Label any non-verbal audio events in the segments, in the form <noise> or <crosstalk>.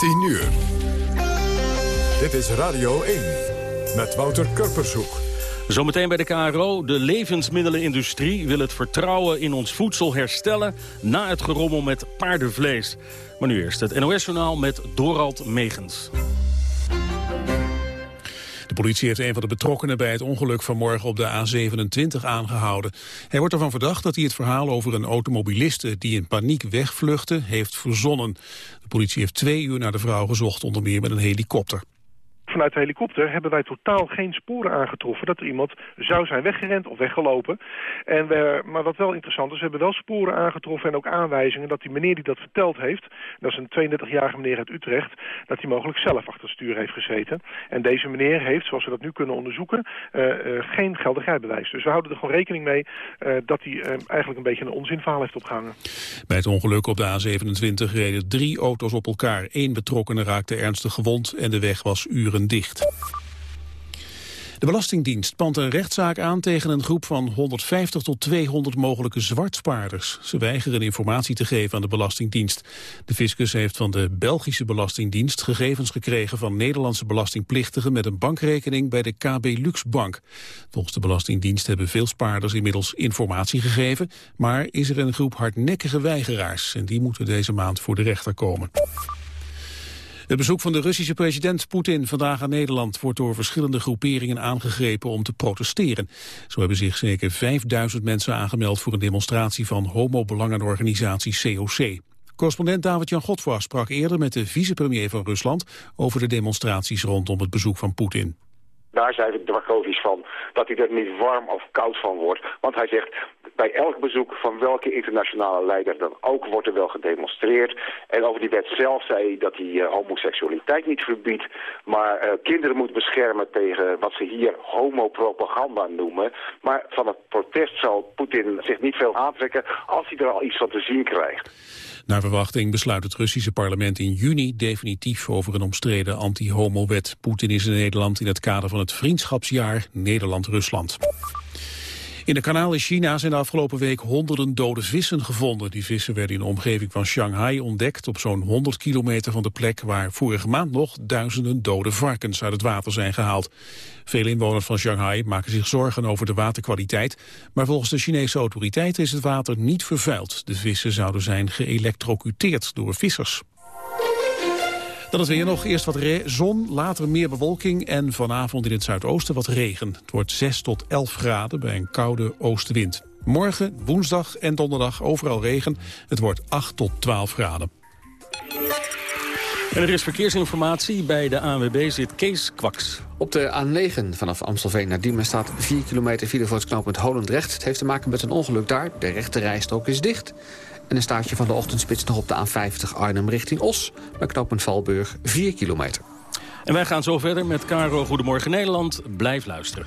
10 uur. Dit is Radio 1 met Wouter Kurpershoek. Zometeen bij de KRO. De levensmiddelenindustrie wil het vertrouwen in ons voedsel herstellen... na het gerommel met paardenvlees. Maar nu eerst het NOS-journaal met Dorald Megens. Politie heeft een van de betrokkenen bij het ongeluk vanmorgen op de A27 aangehouden. Hij wordt ervan verdacht dat hij het verhaal over een automobiliste die in paniek wegvluchtte heeft verzonnen. De politie heeft twee uur naar de vrouw gezocht, onder meer met een helikopter. Vanuit de helikopter hebben wij totaal geen sporen aangetroffen dat er iemand zou zijn weggerend of weggelopen. En we, maar wat wel interessant is, we hebben wel sporen aangetroffen en ook aanwijzingen dat die meneer die dat verteld heeft, dat is een 32-jarige meneer uit Utrecht, dat hij mogelijk zelf achter het stuur heeft gezeten. En deze meneer heeft, zoals we dat nu kunnen onderzoeken, uh, uh, geen geldigheidbewijs. Dus we houden er gewoon rekening mee uh, dat hij eigenlijk een beetje een onzinverhaal heeft opgehangen. Bij het ongeluk op de A27 reden drie auto's op elkaar. Eén betrokkenen raakte ernstig gewond en de weg was uren dicht. De Belastingdienst pant een rechtszaak aan tegen een groep van 150 tot 200 mogelijke zwartspaarders. Ze weigeren informatie te geven aan de Belastingdienst. De fiscus heeft van de Belgische Belastingdienst gegevens gekregen van Nederlandse belastingplichtigen met een bankrekening bij de KB Luxbank. Volgens de Belastingdienst hebben veel spaarders inmiddels informatie gegeven, maar is er een groep hardnekkige weigeraars en die moeten deze maand voor de rechter komen. Het bezoek van de Russische president Poetin vandaag aan Nederland wordt door verschillende groeperingen aangegrepen om te protesteren. Zo hebben zich zeker 5000 mensen aangemeld voor een demonstratie van homo-belangenorganisatie COC. Correspondent David-Jan Godfra sprak eerder met de vicepremier van Rusland over de demonstraties rondom het bezoek van Poetin. Daar zei Dwakovic van dat hij er niet warm of koud van wordt. Want hij zegt, bij elk bezoek van welke internationale leider dan ook wordt er wel gedemonstreerd. En over die wet zelf zei hij dat hij uh, homoseksualiteit niet verbiedt, maar uh, kinderen moet beschermen tegen wat ze hier homopropaganda noemen. Maar van het protest zal Poetin zich niet veel aantrekken als hij er al iets van te zien krijgt. Naar verwachting besluit het Russische parlement in juni definitief over een omstreden anti-homo-wet. Poetin is in Nederland in het kader van het vriendschapsjaar Nederland-Rusland. In de kanaal in China zijn de afgelopen week honderden dode vissen gevonden. Die vissen werden in de omgeving van Shanghai ontdekt... op zo'n 100 kilometer van de plek waar vorige maand nog... duizenden dode varkens uit het water zijn gehaald. Veel inwoners van Shanghai maken zich zorgen over de waterkwaliteit... maar volgens de Chinese autoriteiten is het water niet vervuild. De vissen zouden zijn geëlectrocuteerd door vissers. Dan het weer nog. Eerst wat zon, later meer bewolking en vanavond in het zuidoosten wat regen. Het wordt 6 tot 11 graden bij een koude oostenwind. Morgen, woensdag en donderdag overal regen. Het wordt 8 tot 12 graden. En er is verkeersinformatie. Bij de ANWB zit Kees Kwaks. Op de A9 vanaf Amstelveen naar Diemen staat 4 kilometer file voor het knooppunt Holendrecht. Het heeft te maken met een ongeluk daar. De rechte rijstrook is dicht. En een staartje van de ochtendspits nog op de A50 Arnhem richting Os. Bij knooppunt Valburg 4 kilometer. En wij gaan zo verder met Caro Goedemorgen Nederland. Blijf luisteren.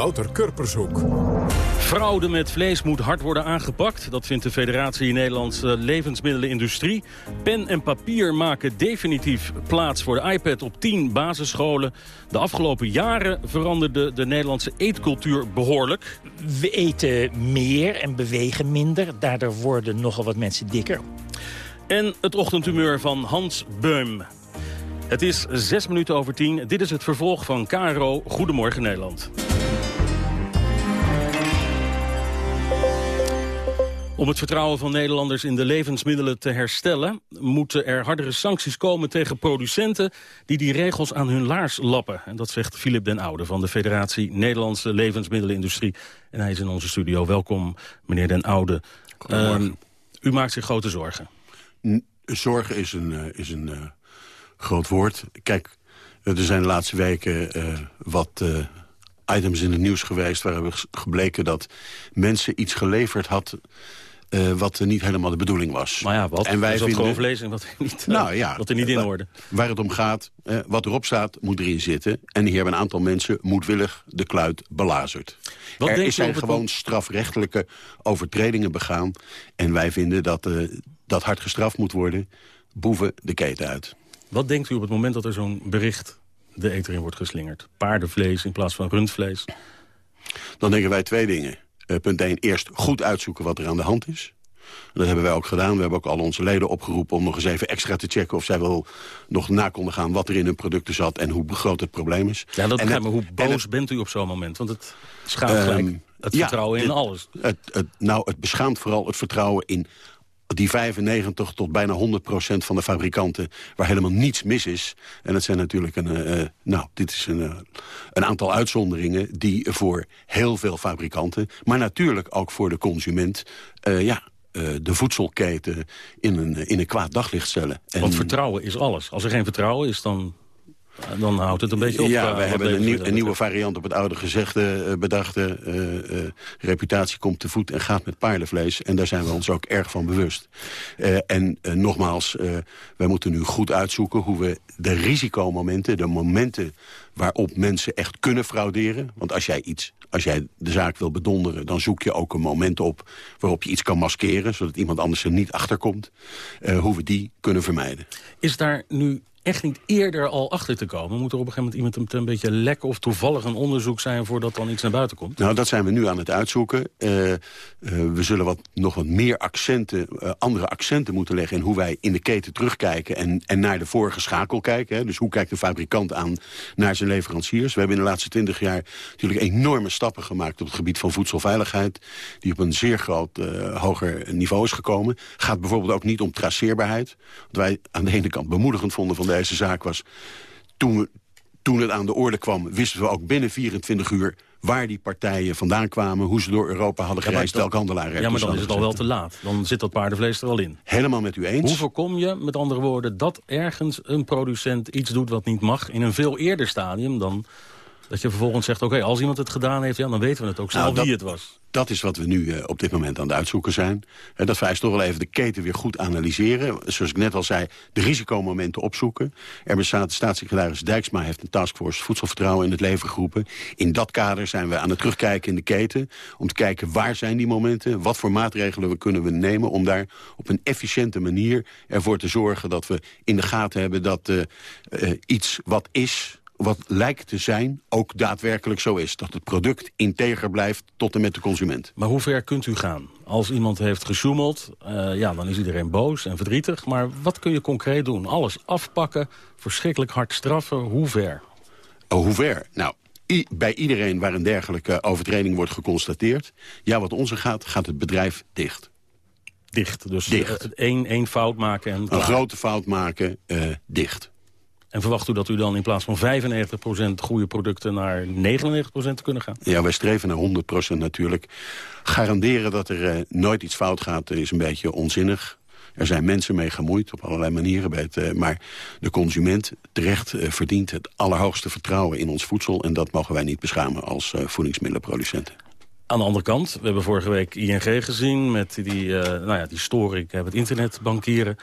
Wouter Kurpershoek. Fraude met vlees moet hard worden aangepakt. Dat vindt de Federatie Nederlandse Levensmiddelenindustrie. Pen en papier maken definitief plaats voor de iPad op 10 basisscholen. De afgelopen jaren veranderde de Nederlandse eetcultuur behoorlijk. We eten meer en bewegen minder. Daardoor worden nogal wat mensen dikker. En het ochtendhumeur van Hans Beum. Het is zes minuten over tien. Dit is het vervolg van KRO Goedemorgen Nederland. Om het vertrouwen van Nederlanders in de levensmiddelen te herstellen... moeten er hardere sancties komen tegen producenten... die die regels aan hun laars lappen. En dat zegt Philip den Oude van de Federatie Nederlandse Levensmiddelenindustrie. En hij is in onze studio. Welkom, meneer den Oude. Uh, u maakt zich grote zorgen. Zorgen is een, uh, is een uh, groot woord. Kijk, er zijn de laatste weken uh, wat items in het nieuws geweest... waar we gebleken dat mensen iets geleverd had uh, wat niet helemaal de bedoeling was. Maar ja, wat? En wij vinden gewoon vlees en wat, niet, nou, ja, wat er niet in hoorde. Waar het om gaat, uh, wat erop staat, moet erin zitten. En hier hebben een aantal mensen moedwillig de kluit belazerd. Wat er zijn gewoon strafrechtelijke overtredingen begaan. En wij vinden dat dat hard gestraft moet worden. Boeven de keten uit. Wat denkt u op het moment dat er zo'n bericht de eter in wordt geslingerd? Paardenvlees in plaats van rundvlees? Dan denken wij twee dingen. Uh, punt 1, eerst goed uitzoeken wat er aan de hand is. Dat hebben wij ook gedaan. We hebben ook al onze leden opgeroepen om nog eens even extra te checken... of zij wel nog na konden gaan wat er in hun producten zat... en hoe groot het probleem is. Ja, dat begrijp me. Hoe boos het, bent u op zo'n moment? Want het schaamt um, gelijk het vertrouwen ja, in alles. Het, het, nou, het beschaamt vooral het vertrouwen in die 95 tot bijna 100 procent van de fabrikanten... waar helemaal niets mis is. En dat zijn natuurlijk een, uh, nou, dit is een, uh, een aantal uitzonderingen... die voor heel veel fabrikanten, maar natuurlijk ook voor de consument... Uh, ja, de voedselketen in een, in een kwaad daglicht stellen. En Want vertrouwen is alles. Als er geen vertrouwen is, dan dan houdt het een beetje op. Ja, we hebben een, nieuw, een, nieuwe variant op het oude gezegde uh, bedacht. Uh, uh, reputatie komt te voet en gaat met paardenvlees. En daar zijn we ons ook erg van bewust. en nogmaals, wij moeten nu goed uitzoeken hoe we de risicomomenten... de momenten waarop mensen echt kunnen frauderen. Want als jij, iets, als jij de zaak wil bedonderen... dan zoek je ook een moment op waarop je iets kan maskeren... zodat iemand anders er niet achterkomt. hoe we die kunnen vermijden. Is daar nu echt niet eerder al achter te komen? Moet er op een gegeven moment iemand een beetje lek of toevallig een onderzoek zijn... voordat dan iets naar buiten komt? Nou, dat zijn we nu aan het uitzoeken. Uh, uh, we zullen wat, nog wat meer accenten, uh, andere accenten moeten leggen... in hoe wij in de keten terugkijken en, en naar de vorige schakel kijken. Hè. Dus hoe kijkt de fabrikant aan naar zijn leveranciers? We hebben in de laatste twintig jaar natuurlijk enorme stappen gemaakt... op het gebied van voedselveiligheid... die op een zeer groot hoger niveau is gekomen. Gaat bijvoorbeeld ook niet om traceerbaarheid. Wat wij aan de ene kant bemoedigend vonden van deze zaak was... toen, we, toen het aan de orde kwam, wisten we ook binnen 24 uur waar die partijen vandaan kwamen... hoe ze door Europa hadden gereisd, welk handelaar Ja, maar dan is het al wel te laat. Dan zit dat paardenvlees er al in. Helemaal met u eens. Hoe voorkom je, met andere woorden, dat ergens een producent iets doet wat niet mag... in een veel eerder stadium dan dat je vervolgens zegt... oké, okay, als iemand het gedaan heeft, ja, dan weten we het ook snel nou, dat, wie het was. Dat is wat we nu uh, op dit moment aan het uitzoeken zijn. Uh, dat vereist toch wel even de keten weer goed analyseren. Zoals ik net al zei, de risicomomenten opzoeken. Er bestaat, staatssecretaris Dijksma heeft een taskforce voedselvertrouwen in het leven geroepen. In dat kader zijn we aan het terugkijken in de keten. Om te kijken waar zijn die momenten, wat voor maatregelen we kunnen we nemen... om daar op een efficiënte manier ervoor te zorgen dat we in de gaten hebben... dat uh, iets wat is wat lijkt te zijn ook daadwerkelijk zo is. Dat het product integer blijft tot en met de consument. Maar hoe ver kunt u gaan? Als iemand heeft gesjoemeld, uh, ja, dan is iedereen boos en verdrietig. Maar wat kun je concreet doen? Alles afpakken, verschrikkelijk hard straffen, hoe ver? Oh, hoe ver? Nou, bij iedereen waar een dergelijke overtreding wordt geconstateerd... ja, wat onze gaat, gaat het bedrijf dicht. Dicht. Dus Dicht. eh, één, één fout maken en Een klaar. grote fout maken, eh, dicht. En verwacht u dat u dan in plaats van 95% goede producten... naar 99% te kunnen gaan? Ja, wij streven naar 100% natuurlijk. Garanderen dat er eh, nooit iets fout gaat is een beetje onzinnig. Er zijn mensen mee gemoeid op allerlei manieren. Bij het, eh, maar de consument terecht eh, verdient het allerhoogste vertrouwen in ons voedsel. En dat mogen wij niet beschamen als voedingsmiddelenproducenten. Aan de andere kant, we hebben vorige week ING gezien... met die, nou ja, die storing, het internetbankieren...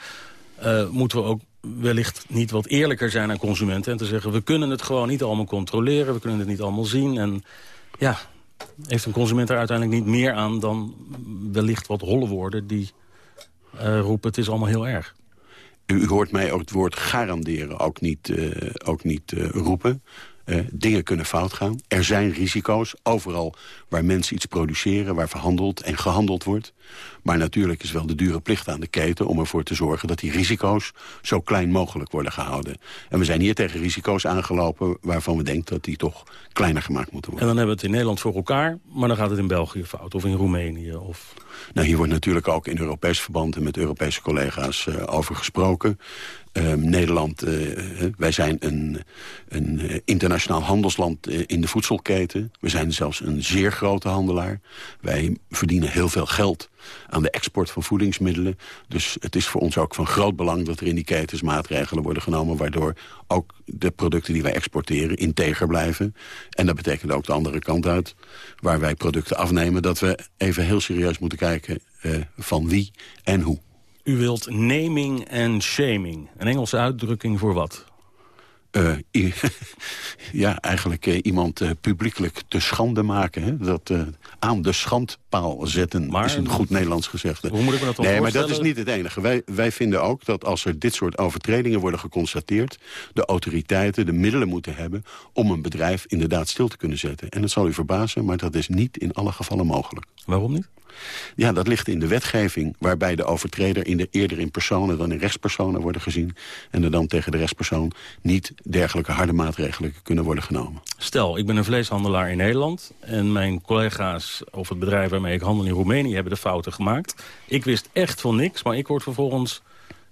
Moeten we ook wellicht niet wat eerlijker zijn aan consumenten... en te zeggen, we kunnen het gewoon niet allemaal controleren... we kunnen het niet allemaal zien. En ja, heeft een consument er uiteindelijk niet meer aan... dan wellicht wat holle woorden die eh, roepen, het is allemaal heel erg. U hoort mij ook het woord garanderen ook niet, eh, ook niet eh, roepen. Dingen kunnen fout gaan. Er zijn risico's, overal waar mensen iets produceren... waar verhandeld en gehandeld wordt. Maar natuurlijk is wel de dure plicht aan de keten... om ervoor te zorgen dat die risico's zo klein mogelijk worden gehouden. En we zijn hier tegen risico's aangelopen... waarvan we denken dat die toch kleiner gemaakt moeten worden. En dan hebben we het in Nederland voor elkaar... maar dan gaat het in België fout, of in Roemenië. Of... Nou, hier wordt natuurlijk ook in Europees verband en met Europese collega's eh, over gesproken. Ehm, Nederland, eh, eh, wij zijn een, een internationaal handelsland in de voedselketen. We zijn zelfs een zeer grote handelaar. Wij verdienen heel veel geld aan de export van voedingsmiddelen. Dus het is voor ons ook van groot belang dat er in die ketens maatregelen worden genomen... waardoor ook de producten die wij exporteren integer blijven. En dat betekent ook de andere kant uit, waar wij producten afnemen... dat we even heel serieus moeten kijken eh, van wie en hoe. U wilt naming en shaming. Een Engelse uitdrukking voor wat? Eh, <laughs> ja, eigenlijk eh, iemand eh, publiekelijk te schande maken. Hè? Dat aan de schandpaal zetten is een goed Nederlands gezegde. Hoe moet ik me dat dan Nee, maar dat is niet het enige. Wij, wij vinden ook dat als er dit soort overtredingen worden geconstateerd... de autoriteiten de middelen moeten hebben om een bedrijf inderdaad stil te kunnen zetten. En dat zal u verbazen, maar dat is niet in alle gevallen mogelijk. Waarom niet? Ja, dat ligt in de wetgeving... waarbij de overtreder in de, eerder in personen dan in rechtspersonen worden gezien... en er dan tegen de rechtspersoon niet dergelijke harde maatregelen kunnen worden genomen. Stel, ik ben een vleeshandelaar in Nederland... en mijn collega's of het bedrijf waarmee ik handel in Roemenië... hebben de fouten gemaakt. Ik wist echt van niks, maar ik word vervolgens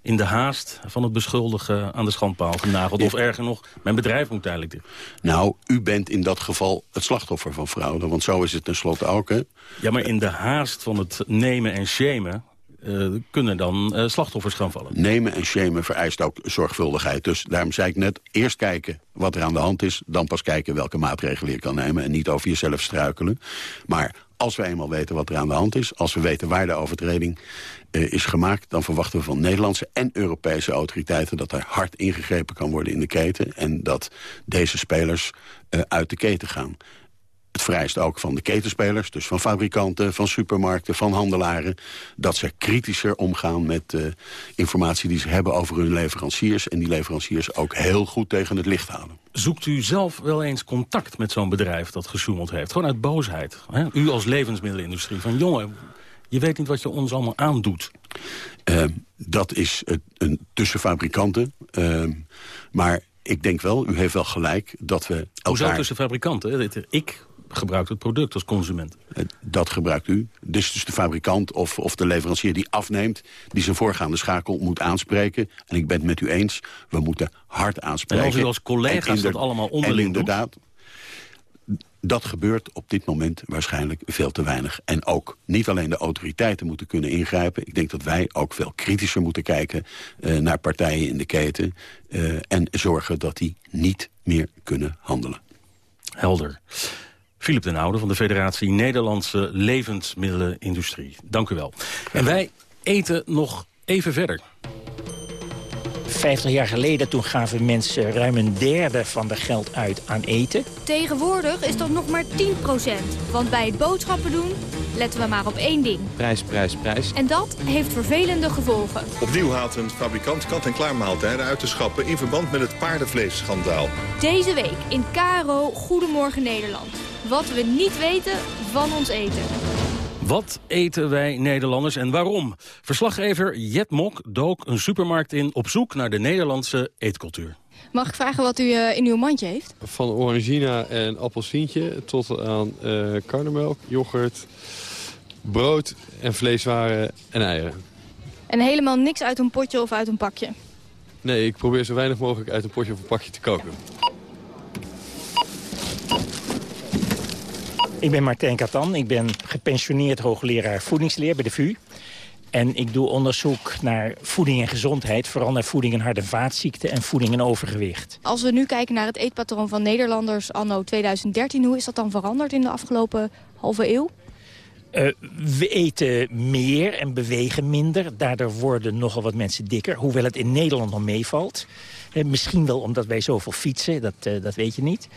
in de haast van het beschuldigen aan de schandpaal genageld. Of erger nog, mijn bedrijf moet eigenlijk dicht. Nou, u bent in dat geval het slachtoffer van fraude, want zo is het tenslotte ook, hè? Ja, maar in de haast van het nemen en shamen... eh, kunnen dan eh, slachtoffers gaan vallen. Nemen en shamen vereist ook zorgvuldigheid. Dus daarom zei ik net, eerst kijken wat er aan de hand is... dan pas kijken welke maatregelen je kan nemen... en niet over jezelf struikelen. Maar als we eenmaal weten wat er aan de hand is... als we weten waar de overtreding is gemaakt... dan verwachten we van Nederlandse en Europese autoriteiten... dat er hard ingegrepen kan worden in de keten... en dat deze spelers eh, uit de keten gaan. Het vereist ook van de ketenspelers, dus van fabrikanten, van supermarkten, van handelaren... dat ze kritischer omgaan met uh, informatie die ze hebben over hun leveranciers... en die leveranciers ook heel goed tegen het licht houden. Zoekt u zelf wel eens contact met zo'n bedrijf dat gesjoemeld heeft? Gewoon uit boosheid. Hè? U als levensmiddelenindustrie. Van jongen, je weet niet wat je ons allemaal aandoet. Uh, dat is een tussen fabrikanten. Uh, maar ik denk wel, u heeft wel gelijk, dat we elkaar... Hoezo tussen fabrikanten? Ik gebruik het product als consument. Dat gebruikt u. Dus, dus de fabrikant of, of de leverancier die afneemt... die zijn voorgaande schakel moet aanspreken. En ik ben het met u eens, we moeten hard aanspreken. En als u als collega's dat allemaal onderling En inderdaad, dat gebeurt op dit moment waarschijnlijk veel te weinig. En ook niet alleen de autoriteiten moeten kunnen ingrijpen. Ik denk dat wij ook veel kritischer moeten kijken uh, naar partijen in de keten. Uh, en zorgen dat die niet meer kunnen handelen. Helder. Philip den Oude van de Federatie Nederlandse Levensmiddelenindustrie. Dank u wel. En wij eten nog even verder. 50 jaar geleden toen gaven mensen ruim een derde van de geld uit aan eten. Tegenwoordig is dat nog maar 10% Want bij het boodschappen doen letten we maar op één ding. Prijs, prijs, prijs. En dat heeft vervelende gevolgen. Opnieuw haalt een fabrikant kant-en-klaar maaltijden uit te schappen... in verband met het paardenvleesschandaal. Deze week in KRO Goedemorgen Nederland. Wat we niet weten van ons eten. Wat eten wij Nederlanders en waarom? Verslaggever Jet Mok dook een supermarkt in op zoek naar de Nederlandse eetcultuur. Mag ik vragen wat u uh, in uw mandje heeft? Van orangina en appelsientje tot aan uh, karnemelk, yoghurt, brood en vleeswaren en eieren. En helemaal niks uit een potje of uit een pakje? Nee, ik probeer zo weinig mogelijk uit een potje of een pakje te koken. Ik ben Martijn Katan. Ik ben gepensioneerd hoogleraar voedingsleer bij de VU. En ik doe onderzoek naar voeding en gezondheid. Vooral naar voeding en hart- en vaatziekten en voeding en overgewicht. Als we nu kijken naar het eetpatroon van Nederlanders anno 2013... hoe is dat dan veranderd in de afgelopen halve eeuw? Uh, we eten meer en bewegen minder. Daardoor worden nogal wat mensen dikker. Hoewel het in Nederland nog meevalt. Uh, misschien wel omdat wij zoveel fietsen, dat, uh, dat weet je niet.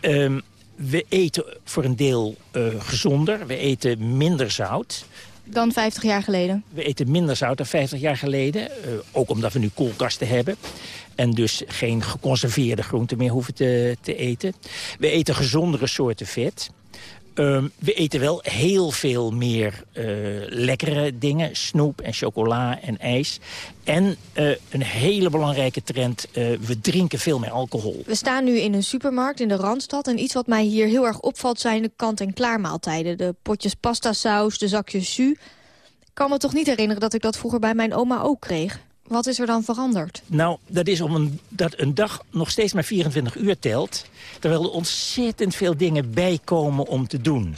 Ehm, we eten voor een deel gezonder. We eten minder zout. Dan 50 jaar geleden? We eten minder zout dan 50 jaar geleden. ook omdat we nu koelkasten hebben. En dus geen geconserveerde groenten meer hoeven te, te eten. We eten gezondere soorten vet. Um, we eten wel heel veel meer uh, lekkere dingen. Snoep en chocola en ijs. En uh, een hele belangrijke trend, uh, we drinken veel meer alcohol. We staan nu in een supermarkt in de Randstad. En iets wat mij hier heel erg opvalt zijn de kant-en-klaar maaltijden. De potjes pastasaus, de zakjes jus. Ik kan me toch niet herinneren dat ik dat vroeger bij mijn oma ook kreeg. Wat is er dan veranderd? Nou, dat is om een, dat een dag nog steeds maar 24 uur telt... terwijl er ontzettend veel dingen bijkomen om te doen.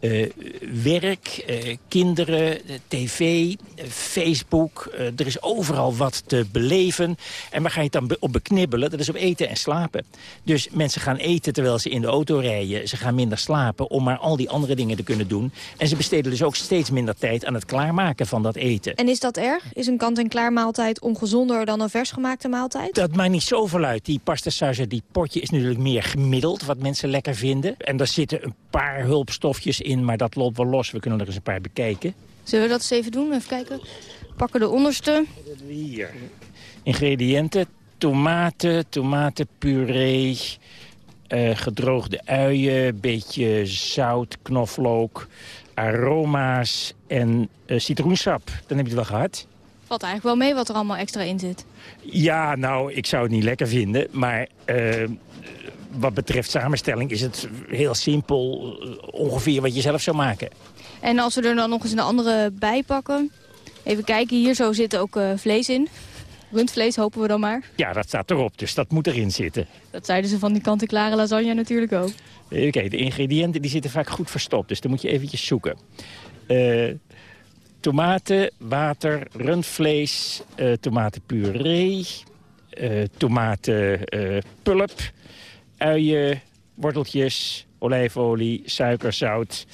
Uh, werk, uh, kinderen, tv, Facebook. er is overal wat te beleven. En waar ga je het dan op beknibbelen? Dat is op eten en slapen. Dus mensen gaan eten terwijl ze in de auto rijden. Ze gaan minder slapen om maar al die andere dingen te kunnen doen. En ze besteden dus ook steeds minder tijd aan het klaarmaken van dat eten. En is dat erg? Is een kant-en-klaar maaltijd ongezonder dan een versgemaakte maaltijd? Dat maakt niet zoveel uit. Die pasta saus die potje is natuurlijk meer gemiddeld wat mensen lekker vinden. En daar zitten een paar hulpstofjes in, maar dat loopt wel los. We kunnen er eens een paar bekijken. Zullen we dat eens even doen? Even kijken. Pakken de onderste. Hier. Ingrediënten. Tomaten, tomatenpuree, uh, gedroogde uien, beetje zout, knoflook, aroma's en uh, citroensap. Dan heb je het wel gehad. Valt eigenlijk wel mee wat er allemaal extra in zit. Ja, nou, ik zou het niet lekker vinden, maar... Uh, wat betreft samenstelling is het heel simpel, ongeveer wat je zelf zou maken. En als we er dan nog eens een andere bij pakken... Even kijken, hier zo zit ook uh, vlees in. Rundvlees hopen we dan maar. Ja, dat staat erop, dus dat moet erin zitten. Dat zeiden ze van die kant-en-klare lasagne natuurlijk ook. Even kijken, de ingrediënten die zitten vaak goed verstopt, dus dan moet je eventjes zoeken. Uh, tomaten, water, rundvlees, uh, tomatenpuree, tomatenpulp uien, worteltjes, olijfolie, suiker, zout,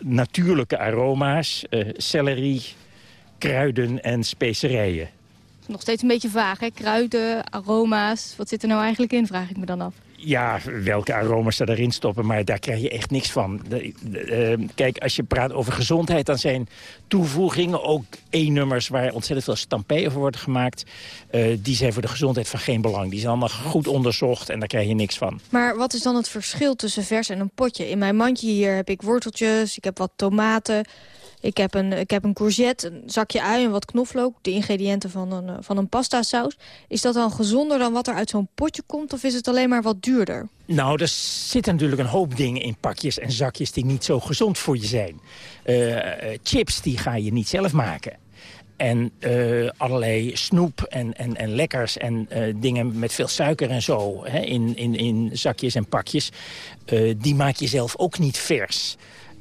natuurlijke aroma's, uh, celery, kruiden en specerijen. Nog steeds een beetje vaag, hè? Kruiden, aroma's. Wat zit er nou eigenlijk in, vraag ik me dan af. Ja, welke aroma's ze erin stoppen, maar daar krijg je echt niks van. De, uh, kijk, als je praat over gezondheid, dan zijn toevoegingen ook E-nummers waar ontzettend veel stampé over wordt gemaakt. Uh, die zijn voor de gezondheid van geen belang. Die zijn allemaal goed onderzocht en daar krijg je niks van. Maar wat is dan het verschil tussen vers en een potje? In mijn mandje hier heb ik worteltjes, ik heb wat tomaten, ik heb een, ik heb een courgette, een zakje ui en wat knoflook. De ingrediënten van een, van een pasta saus. Is dat dan gezonder dan wat er uit zo'n potje komt? Of is het alleen maar wat duurder? Nou, er zitten natuurlijk een hoop dingen in pakjes en zakjes... die niet zo gezond voor je zijn. Uh, chips, die ga je niet zelf maken. En allerlei snoep en, en, en lekkers en dingen met veel suiker en zo... Hè, in, in, in zakjes en pakjes, die maak je zelf ook niet vers...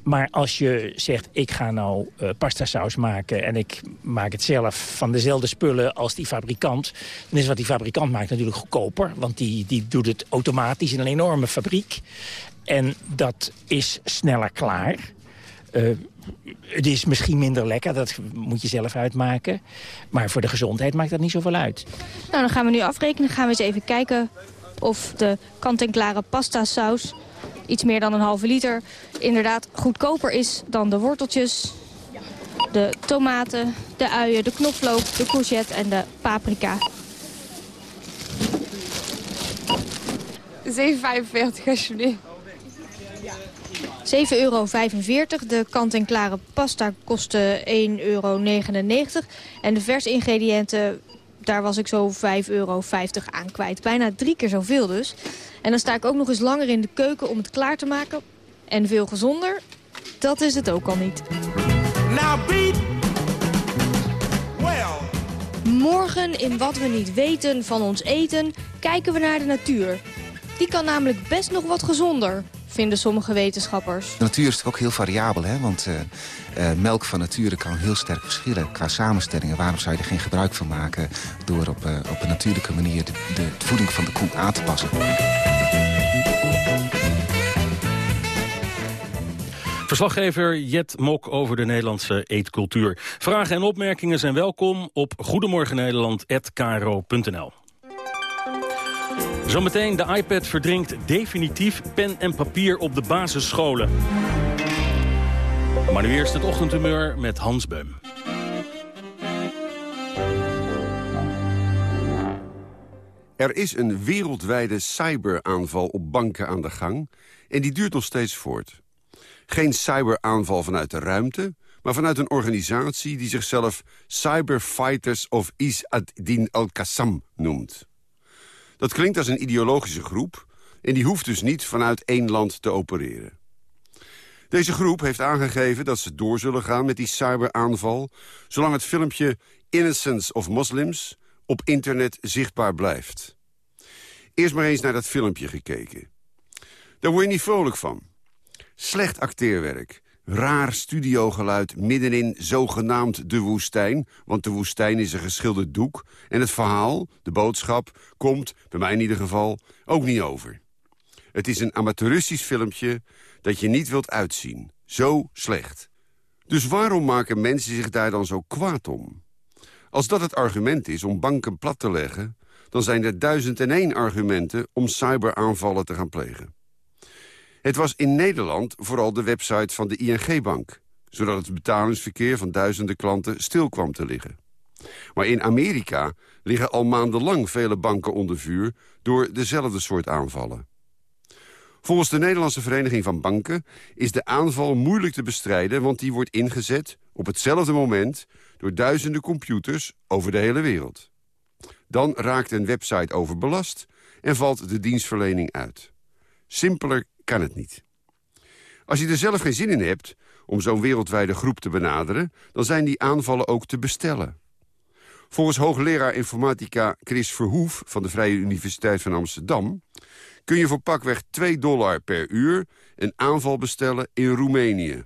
Maar als je zegt, ik ga nou uh, pasta saus maken... en ik maak het zelf van dezelfde spullen als die fabrikant... dan is wat die fabrikant maakt natuurlijk goedkoper. Want die, die doet het automatisch in een enorme fabriek. En dat is sneller klaar. Uh, het is misschien minder lekker, dat moet je zelf uitmaken. Maar voor de gezondheid maakt dat niet zoveel uit. Nou, dan gaan we nu afrekenen. gaan we eens even kijken of de kant-en-klare pasta saus iets meer dan een halve liter, inderdaad goedkoper is dan de worteltjes, de tomaten, de uien, de knoflook, de courgette en de paprika. 7,45 alsjeblieft. 7,45 euro. De kant-en-klare pasta kostte 1,99 euro. En de versingrediënten, daar was ik zo 5,50 euro aan kwijt. Bijna drie keer zoveel dus. En dan sta ik ook nog eens langer in de keuken om het klaar te maken. En veel gezonder, dat is het ook al niet. Now beat. Well. Morgen in Wat we niet weten van ons eten kijken we naar de natuur. Die kan namelijk best nog wat gezonder, vinden sommige wetenschappers. De natuur is natuurlijk ook heel variabel, hè? want uh, uh, melk van nature kan heel sterk verschillen qua samenstellingen. Waarom zou je er geen gebruik van maken door op, uh, op een natuurlijke manier de, de voeding van de koe aan te passen? Verslaggever Jet Mok over de Nederlandse eetcultuur. Vragen en opmerkingen zijn welkom op goedemorgennederland.kro.nl. Zometeen de iPad verdrinkt definitief pen en papier op de basisscholen. Maar nu eerst het ochtendhumeur met Hans Beum. Er is een wereldwijde cyberaanval op banken aan de gang... en die duurt nog steeds voort. Geen cyberaanval vanuit de ruimte, maar vanuit een organisatie... die zichzelf Cyberfighters of Is ad-Din al-Qassam noemt. Dat klinkt als een ideologische groep... en die hoeft dus niet vanuit één land te opereren. Deze groep heeft aangegeven dat ze door zullen gaan met die cyberaanval... zolang het filmpje Innocence of Muslims op internet zichtbaar blijft. Eerst maar eens naar dat filmpje gekeken. Daar word je niet vrolijk van. Slecht acteerwerk, raar studiogeluid middenin zogenaamd de woestijn... want de woestijn is een geschilderd doek... en het verhaal, de boodschap, komt, bij mij in ieder geval, ook niet over. Het is een amateuristisch filmpje dat je niet wilt uitzien. Zo slecht. Dus waarom maken mensen zich daar dan zo kwaad om? Als dat het argument is om banken plat te leggen... dan zijn er duizend en één argumenten om cyberaanvallen te gaan plegen. Het was in Nederland vooral de website van de ING-bank... zodat het betalingsverkeer van duizenden klanten stil kwam te liggen. Maar in Amerika liggen al maandenlang vele banken onder vuur... door dezelfde soort aanvallen. Volgens de Nederlandse Vereniging van Banken is de aanval moeilijk te bestrijden... want die wordt ingezet op hetzelfde moment door duizenden computers over de hele wereld. Dan raakt een website overbelast en valt de dienstverlening uit. Simpeler kan het niet. Als je er zelf geen zin in hebt om zo'n wereldwijde groep te benaderen... dan zijn die aanvallen ook te bestellen. Volgens hoogleraar informatica Chris Verhoef van de Vrije Universiteit van Amsterdam... kun je voor pakweg 2 dollar per uur een aanval bestellen in Roemenië.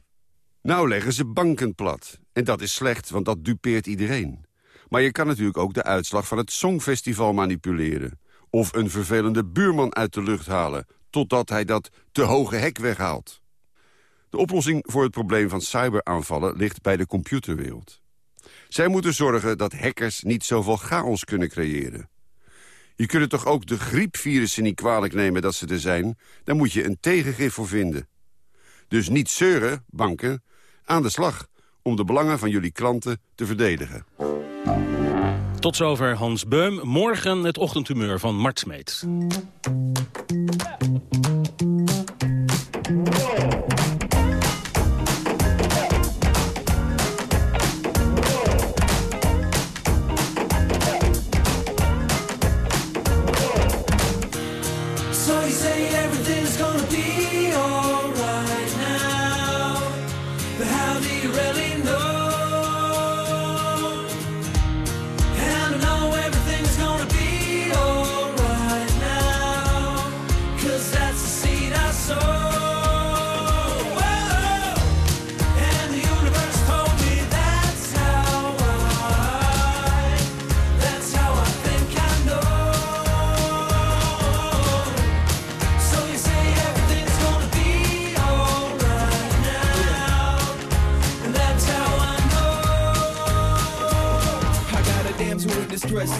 Nou leggen ze banken plat. En dat is slecht, want dat dupeert iedereen. Maar je kan natuurlijk ook de uitslag van het Songfestival manipuleren. Of een vervelende buurman uit de lucht halen... totdat hij dat te hoge hek weghaalt. De oplossing voor het probleem van cyberaanvallen ligt bij de computerwereld. Zij moeten zorgen dat hackers niet zoveel chaos kunnen creëren. Je kunt toch ook de griepvirussen niet kwalijk nemen dat ze er zijn... daar moet je een tegengif voor vinden. Dus niet zeuren, banken, aan de slag om de belangen van jullie klanten te verdedigen. Tot zover Hans Beum. Morgen het ochtendhumeur van Mart stress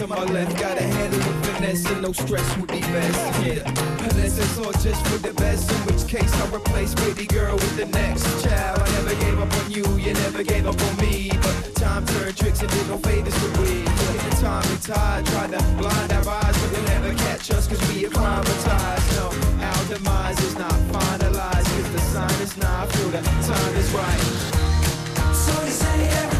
on my left. Gotta handle the finesse and no stress would be best. Yeah, unless it's all just for the best. In which case I'll replace baby girl with the next child. I never gave up on you, you never gave up on me. But time turned tricks and did no favors to we. the time and tide tried to blind our eyes, but they'll never catch us cause we acclimatized. No, our demise is not finalized. Cause the sign is not, I feel the time is right. So you say everything's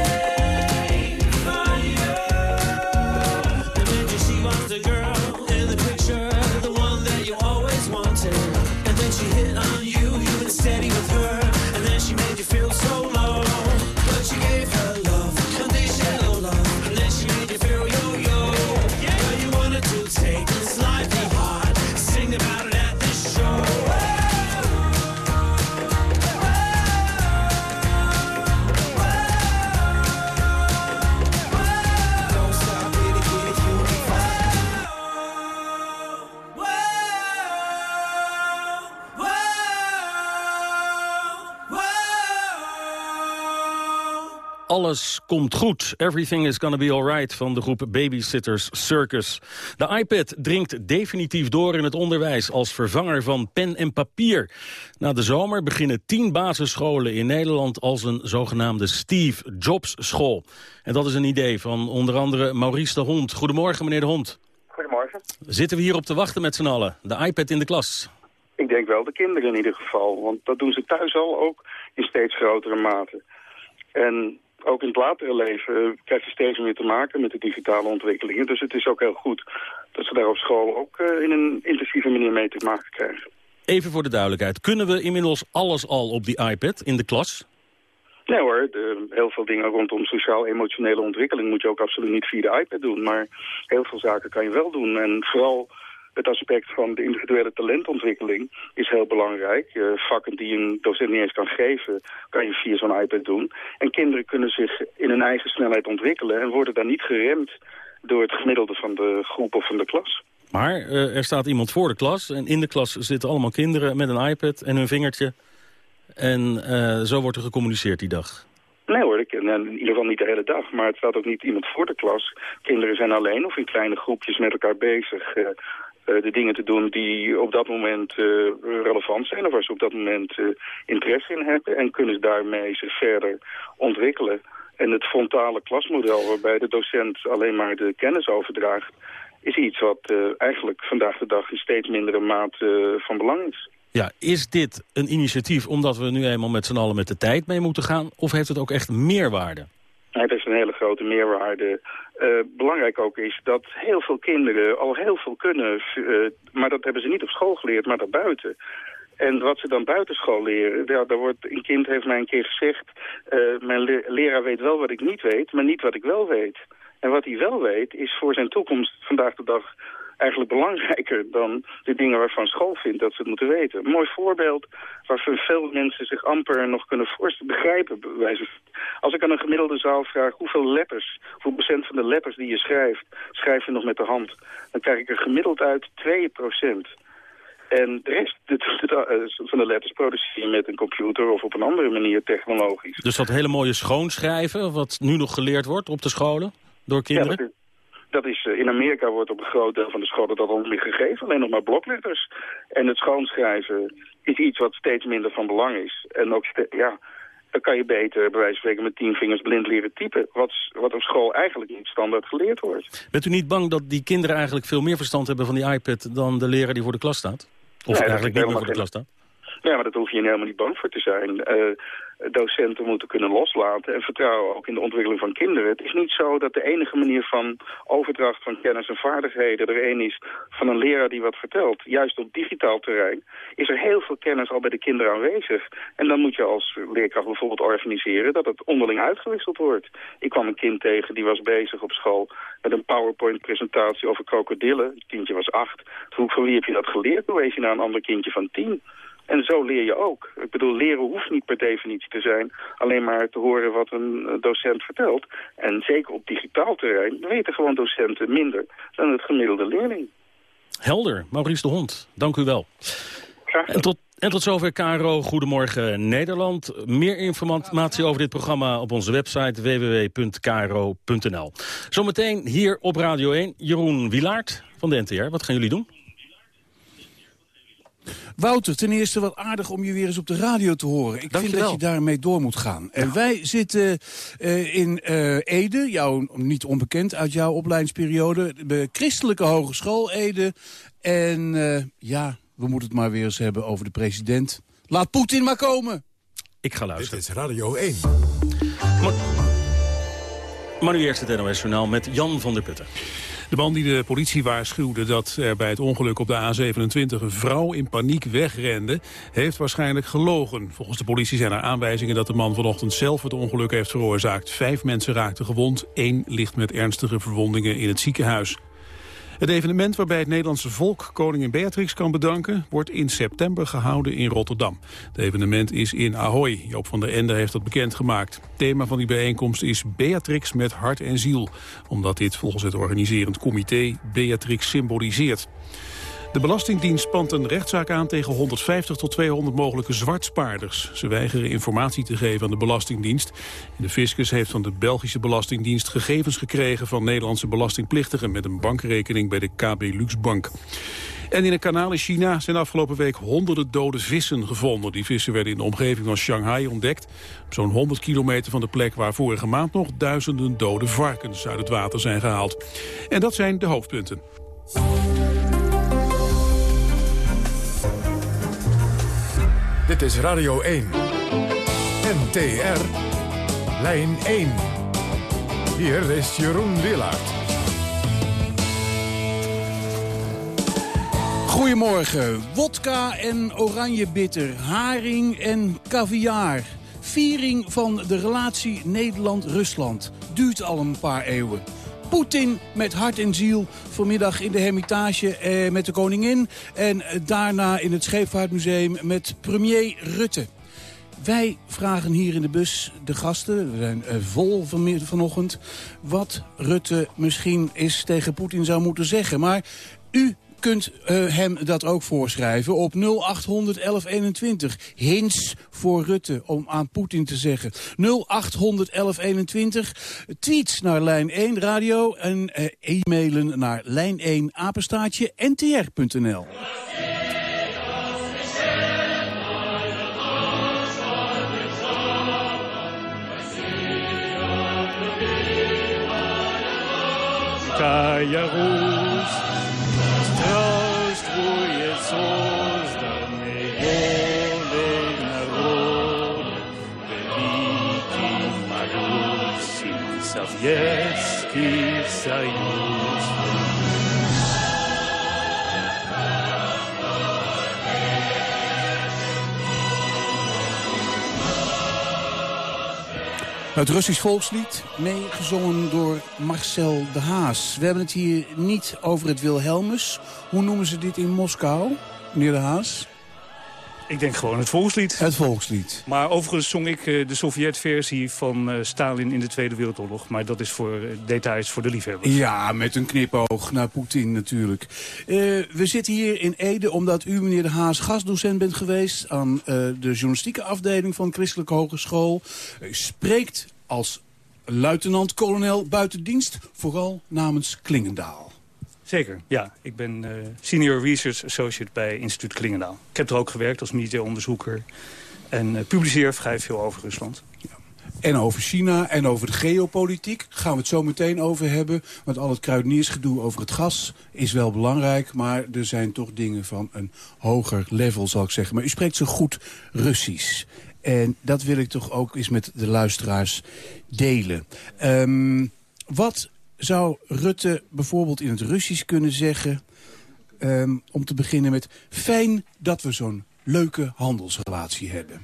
komt goed. Everything is gonna be alright van de groep Babysitters Circus. De iPad dringt definitief door in het onderwijs als vervanger van pen en papier. Na de zomer beginnen tien basisscholen in Nederland als een zogenaamde Steve Jobs school. En dat is een idee van onder andere Maurice de Hond. Goedemorgen meneer de Hond. Goedemorgen. Zitten we hier op te wachten met z'n allen? De iPad in de klas. Ik denk wel de kinderen in ieder geval. Want dat doen ze thuis al ook in steeds grotere mate. En ook in het latere leven krijg je steeds meer te maken met de digitale ontwikkelingen. Dus het is ook heel goed dat ze daar op school ook eh, in een intensieve manier mee te maken krijgen. Even voor de duidelijkheid. Kunnen we inmiddels alles al op die iPad in de klas? Nee hoor, de- heel veel dingen rondom sociaal-emotionele ontwikkeling moet je ook absoluut niet via de iPad doen. Maar heel veel zaken kan je wel doen. En vooral het aspect van de individuele talentontwikkeling is heel belangrijk. Eh, vakken die een docent niet eens kan geven, kan je via zo'n iPad doen. En kinderen kunnen zich in hun eigen snelheid ontwikkelen en worden daar niet geremd door het gemiddelde van de groep of van de klas. Maar eh, er staat iemand voor de klas en in de klas zitten allemaal kinderen met een iPad en hun vingertje. En eh, zo wordt er gecommuniceerd die dag. Nee hoor, ik, in ieder geval niet de hele dag. Maar het staat ook niet iemand voor de klas. Kinderen zijn alleen of in kleine groepjes met elkaar bezig... eh, de dingen te doen die op dat moment eh, relevant zijn... of waar ze op dat moment eh, interesse in hebben... en kunnen ze daarmee zich verder ontwikkelen. En het frontale klasmodel waarbij de docent alleen maar de kennis overdraagt... is iets wat eigenlijk vandaag de dag in steeds mindere mate van belang is. Ja, is dit een initiatief omdat we nu eenmaal met z'n allen met de tijd mee moeten gaan? Of heeft het ook echt meerwaarde? Het heeft een hele grote meerwaarde. Eh, belangrijk ook is dat heel veel kinderen al heel veel kunnen, eh, maar dat hebben ze niet op school geleerd, maar daarbuiten. En wat ze dan buitenschool leren, daar wordt, een kind heeft mij een keer gezegd, eh, mijn le- leraar weet wel wat ik niet weet, maar niet wat ik wel weet. En wat hij wel weet, is voor zijn toekomst vandaag de dag eigenlijk belangrijker dan de dingen waarvan school vindt dat ze het moeten weten. Een mooi voorbeeld waarvan veel mensen zich amper nog kunnen voorstellen, begrijpen. Als ik aan een gemiddelde zaal vraag hoeveel letters, hoeveel procent van de letters die je schrijft, schrijf je nog met de hand, dan krijg ik er gemiddeld uit 2 procent. En de rest de- van de letters produceer je met een computer of op een andere manier technologisch. Dus dat hele mooie schoonschrijven, wat nu nog geleerd wordt op de scholen door kinderen? Ja, dat is, eh, in Amerika wordt op een groot deel van de scholen dat al niet meer gegeven, alleen nog maar blokletters. En het schoonschrijven is iets wat steeds minder van belang is. En ook, ja, dan kan je beter bij wijze van spreken met tien vingers blind leren typen. Wat, wat op school eigenlijk niet standaard geleerd wordt. Bent u niet bang dat die kinderen eigenlijk veel meer verstand hebben van die iPad dan de leraar die voor de klas staat? Of Nee, eigenlijk niet meer voor de klas staat? Ja, maar daar hoef je helemaal niet bang voor te zijn. Eh, docenten moeten kunnen loslaten en vertrouwen ook in de ontwikkeling van kinderen. Het is niet zo dat de enige manier van overdracht van kennis en vaardigheden er een is van een leraar die wat vertelt. Juist op digitaal terrein is er heel veel kennis al bij de kinderen aanwezig. En dan moet je als leerkracht bijvoorbeeld organiseren dat het onderling uitgewisseld wordt. Ik kwam een kind tegen die was bezig op school met een PowerPoint-presentatie over krokodillen. Het kindje was acht. Toen vroeg van wie heb je dat geleerd? Toen wees je naar een ander kindje van tien. En zo leer je ook. Ik bedoel, leren hoeft niet per definitie te zijn alleen maar te horen wat een eh, docent vertelt. En zeker op digitaal terrein weten gewoon docenten minder dan het gemiddelde leerling. Helder, Maurice de Hond, dank u wel. En tot, en tot zover KRO Goedemorgen Nederland. Meer informatie over dit programma op onze website www.kro.nl. Zometeen hier op Radio 1, Jeroen Wilaert van de NTR. Wat gaan jullie doen? Wouter, ten eerste wat aardig om je weer eens op de radio te horen. Ik vind dat je daarmee door moet gaan. En wij zitten eh, in eh, Ede, jou niet onbekend uit jouw opleidingsperiode. De Christelijke Hogeschool Ede. En eh, ja, we moeten het maar weer eens hebben over de president. Laat Poetin maar komen! Ik ga luisteren. Dit is Radio 1. Maar, maar nu eerst het NOS Journaal met Jan van der Putten. De man die de politie waarschuwde dat er bij het ongeluk op de A27 een vrouw in paniek wegrende, heeft waarschijnlijk gelogen. Volgens de politie zijn er aanwijzingen dat de man vanochtend zelf het ongeluk heeft veroorzaakt. Vijf mensen raakten gewond, één ligt met ernstige verwondingen in het ziekenhuis. Het evenement waarbij het Nederlandse volk koningin Beatrix kan bedanken... wordt in september gehouden in Rotterdam. Het evenement is in Ahoy. Joop van der Ende heeft dat bekendgemaakt. Thema van die bijeenkomst is Beatrix met hart en ziel. Omdat dit volgens het organiserend comité Beatrix symboliseert. De Belastingdienst spant een rechtszaak aan tegen 150 tot 200 mogelijke zwartspaarders. Ze weigeren informatie te geven aan de Belastingdienst. En de fiscus heeft van de Belgische Belastingdienst gegevens gekregen van Nederlandse belastingplichtigen met een bankrekening bij de KB Luxbank. En in een kanaal in China zijn afgelopen week honderden dode vissen gevonden. Die vissen werden in de omgeving van Shanghai ontdekt. Op zo'n 100 kilometer van de plek waar vorige maand nog duizenden dode varkens uit het water zijn gehaald. En dat zijn de hoofdpunten. Dit is Radio 1. NTR. Lijn 1. Hier is Jeroen Willaert. Goedemorgen. Wodka en oranje bitter, haring en caviar. Viering van de relatie Nederland-Rusland duurt al een paar eeuwen. Poetin met hart en ziel vanmiddag in de Hermitage eh, met de koningin... en eh, daarna in het Scheepvaartmuseum met premier Rutte. Wij vragen hier in de bus de gasten, we zijn eh, vol van, vanochtend... wat Rutte misschien eens tegen Poetin zou moeten zeggen. Maar u kunt uh, hem dat ook voorschrijven op 0800 1121. Hints voor Rutte om aan Poetin te zeggen. 0800 1121. Tweets naar lijn 1 radio en uh, e-mailen naar lijn 1 apenstaatje ntr.nl. Советский Союз. Het Russisch volkslied, meegezongen door Marcel de Haas. We hebben het hier niet over het Wilhelmus. Hoe noemen ze dit in Moskou, meneer de Haas? Ik denk gewoon het volkslied. Het volkslied. Maar overigens zong ik uh, de Sovjet-versie van uh, Stalin in de Tweede Wereldoorlog. Maar dat is voor uh, details voor de liefhebbers. Ja, met een knipoog naar Poetin natuurlijk. we zitten hier in Ede omdat u, meneer De Haas, gastdocent bent geweest... aan de journalistieke afdeling van Christelijke Hogeschool. U spreekt als luitenant-kolonel buitendienst, vooral namens Klingendaal. Zeker, ja. Ik ben uh, Senior Research Associate bij instituut Klingendaal. Ik heb er ook gewerkt als militair onderzoeker. En uh, publiceer vrij veel over Rusland. Ja. En over China en over de geopolitiek gaan we het zo meteen over hebben. Want al het kruideniersgedoe over het gas is wel belangrijk. Maar er zijn toch dingen van een hoger level, zal ik zeggen. Maar u spreekt zo goed Russisch. En dat wil ik toch ook eens met de luisteraars delen. Um, wat zou Rutte bijvoorbeeld in het Russisch kunnen zeggen... Ehm, om te beginnen met fijn dat we zo'n leuke handelsrelatie hebben?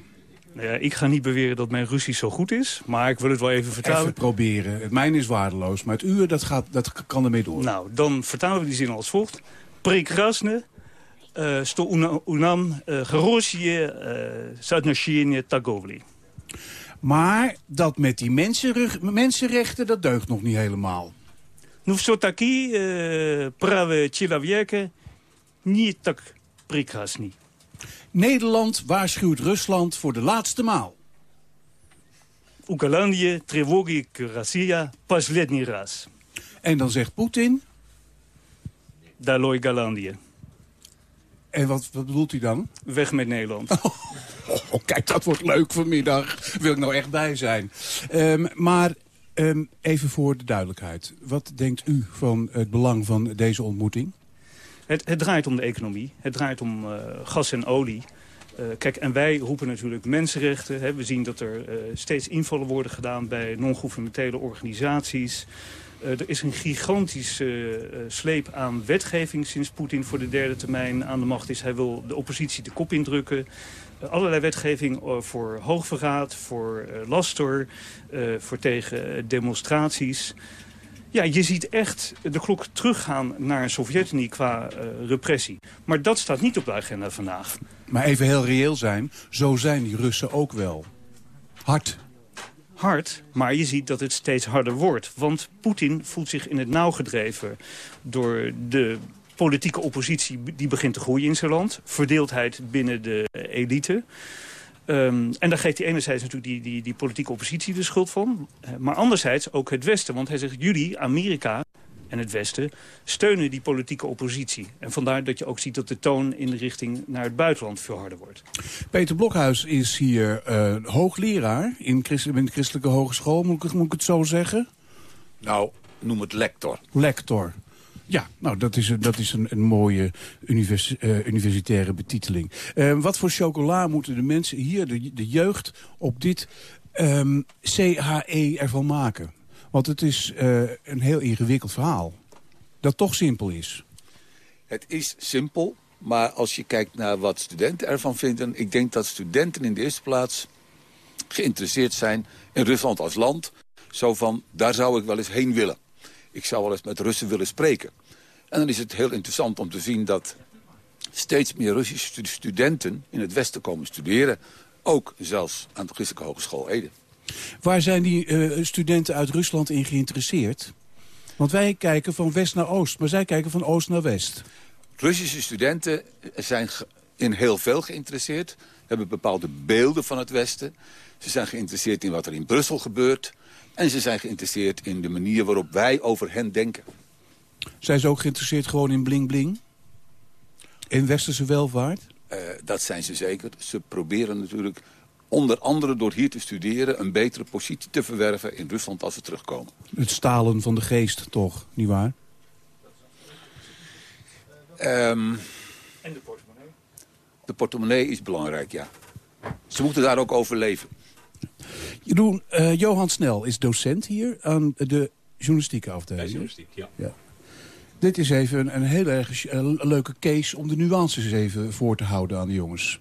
Nou ja, ik ga niet beweren dat mijn Russisch zo goed is, maar ik wil het wel even vertellen. Even proberen. Het mijn is waardeloos, maar het uwe, dat, gaat, dat kan ermee door. Nou, dan vertalen we die zin als volgt. Prekrasne, uh, eh, sto unam, eh, gerosje, eh, Tagovli. Maar dat met die mensenrechten, dat deugt nog niet helemaal. Ну, все-таки э, права человека не так прекрасны. Nederland waarschuwt Rusland voor de laatste maal. У Голландии тревоги к России последний раз. En dan zegt Poetin... Daloi Голландия. En wat, wat bedoelt hij dan? Weg met Nederland. <laughs> Oh, kijk, dat wordt leuk vanmiddag. Wil ik nou echt bij zijn. Um, maar Um, even voor de duidelijkheid. Wat denkt u van het belang van deze ontmoeting? Het, het draait om de economie. Het draait om uh, gas en olie. Uh, kijk, en wij roepen natuurlijk mensenrechten. Hè. We zien dat er uh, steeds invallen worden gedaan bij non-governementele organisaties. Er is een gigantische sleep aan wetgeving sinds Poetin voor de derde termijn aan de macht is. Hij wil de oppositie de kop indrukken. Allerlei wetgeving voor hoogverraad, voor laster, voor tegen demonstraties. Ja, je ziet echt de klok teruggaan naar Sovjet-Unie qua uh, repressie. Maar dat staat niet op de agenda vandaag. Maar even heel reëel zijn, zo zijn die Russen ook wel. Hard. Hard, maar je ziet dat het steeds harder wordt. Want Poetin voelt zich in het nauw gedreven door de politieke oppositie die begint te groeien in zijn land. Verdeeldheid binnen de elite. Um, en daar geeft hij enerzijds natuurlijk die, die, die politieke oppositie de schuld van. Maar anderzijds ook het Westen. Want hij zegt, jullie, Amerika en het Westen, steunen die politieke oppositie. En vandaar dat je ook ziet dat de toon in de richting naar het buitenland veel harder wordt. Peter Blokhuis is hier uh, hoogleraar in, Christ in de Christelijke Hogeschool. Moet ik, moet ik het zo zeggen? Nou, noem het lector. Lector. Ja, nou, dat is, dat is een, een mooie uh, universitaire betiteling. Uh, wat voor chocola moeten de mensen hier, de, de jeugd, op dit um, CHE ervan maken? Want het is uh, een heel ingewikkeld verhaal. Dat toch simpel is. Het is simpel, maar als je kijkt naar wat studenten ervan vinden... ik denk dat studenten in de eerste plaats geïnteresseerd zijn in Rusland als land. Zo van, daar zou ik wel eens heen willen. Ik zou wel eens met Russen willen spreken. En dan is het heel interessant om te zien dat steeds meer Russische studenten in het Westen komen studeren. Ook zelfs aan de Christelijke Hogeschool Ede. Waar zijn die uh, studenten uit Rusland in geïnteresseerd? Want wij kijken van west naar oost, maar zij kijken van oost naar west. Russische studenten zijn in heel veel geïnteresseerd. Hebben bepaalde beelden van het Westen. Ze zijn geïnteresseerd in wat er in Brussel gebeurt. En ze zijn geïnteresseerd in de manier waarop wij over hen denken. Zijn ze ook geïnteresseerd gewoon in bling-bling? In westerse welvaart? Uh, dat zijn ze zeker. Ze proberen natuurlijk onder andere door hier te studeren... een betere positie te verwerven in Rusland als ze terugkomen. Het stalen van de geest toch, nietwaar? Um, en de portemonnee? De portemonnee is belangrijk, ja. Ze moeten daar ook over leven. Jeroen, uh, Johan Snel is docent hier aan de journalistieke afdeling. Journalistiek, ja. ja. Dit is even een, een heel erg uh, leuke case om de nuances even voor te houden aan de jongens.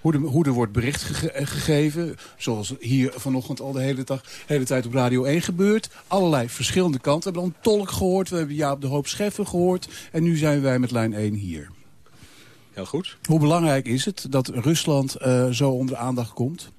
Hoe, de, hoe er wordt bericht ge gegeven, zoals hier vanochtend al de hele, dag, hele tijd op Radio 1 gebeurt. Allerlei verschillende kanten. We hebben dan Tolk gehoord, we hebben Jaap de Hoop Scheffen gehoord. En nu zijn wij met lijn 1 hier. Heel goed. Hoe belangrijk is het dat Rusland uh, zo onder de aandacht komt?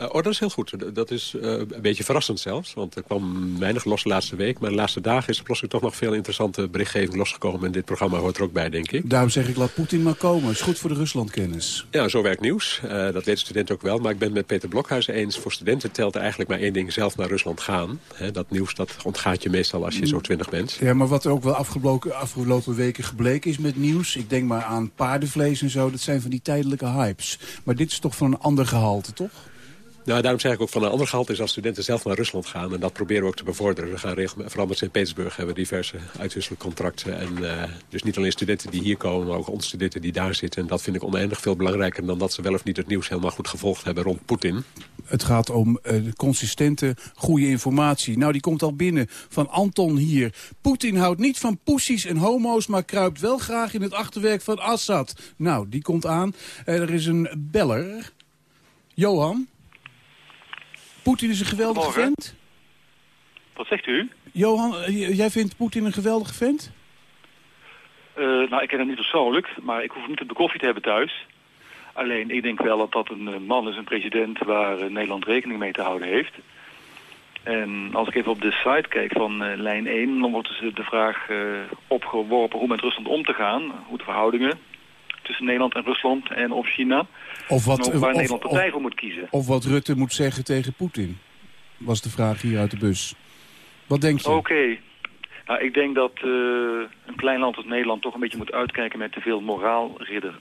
Uh, oh, dat is heel goed. Dat is uh, een beetje verrassend zelfs. Want er kwam weinig los de laatste week. Maar de laatste dagen is er plotseling toch nog veel interessante berichtgeving losgekomen. En dit programma hoort er ook bij, denk ik. Daarom zeg ik, laat Poetin maar komen. is goed voor de Ruslandkennis. Ja, zo werkt nieuws. Uh, dat weten studenten ook wel. Maar ik ben het met Peter Blokhuis eens. Voor studenten telt er eigenlijk maar één ding. Zelf naar Rusland gaan. He, dat nieuws, dat ontgaat je meestal als je zo twintig bent. Ja, maar wat er ook wel afgelopen weken gebleken is met nieuws. Ik denk maar aan paardenvlees en zo. Dat zijn van die tijdelijke hypes. Maar dit is toch van een ander gehalte, toch? Nou, daarom zeg ik ook van een ander gehalte is als studenten zelf naar Rusland gaan. En dat proberen we ook te bevorderen. We gaan vooral met Sint-Petersburg hebben we diverse uitwisselcontracten. En uh, dus niet alleen studenten die hier komen, maar ook onze studenten die daar zitten. En dat vind ik oneindig veel belangrijker dan dat ze wel of niet het nieuws helemaal goed gevolgd hebben rond Poetin. Het gaat om uh, consistente, goede informatie. Nou, die komt al binnen van Anton hier. Poetin houdt niet van poesies en homo's, maar kruipt wel graag in het achterwerk van Assad. Nou, die komt aan. Uh, er is een beller. Johan? Poetin is een geweldige vent? Wat zegt u? Johan, jij vindt Poetin een geweldige vent? Uh, nou, ik ken hem niet persoonlijk, maar ik hoef niet op de koffie te hebben thuis. Alleen, ik denk wel dat dat een man is, een president waar uh, Nederland rekening mee te houden heeft. En als ik even op de site kijk van uh, lijn 1, dan wordt dus de vraag opgeworpen hoe met Rusland om te gaan. Hoe de verhoudingen tussen Nederland en Rusland en of China. Of wat, waar of, Nederland partij of, voor moet kiezen. Of wat Rutte moet zeggen tegen Poetin, was de vraag hier uit de bus. Wat denk je? Oké. Okay. Nou, ik denk dat uh, een klein land als Nederland toch een beetje moet uitkijken met te veel moraalridder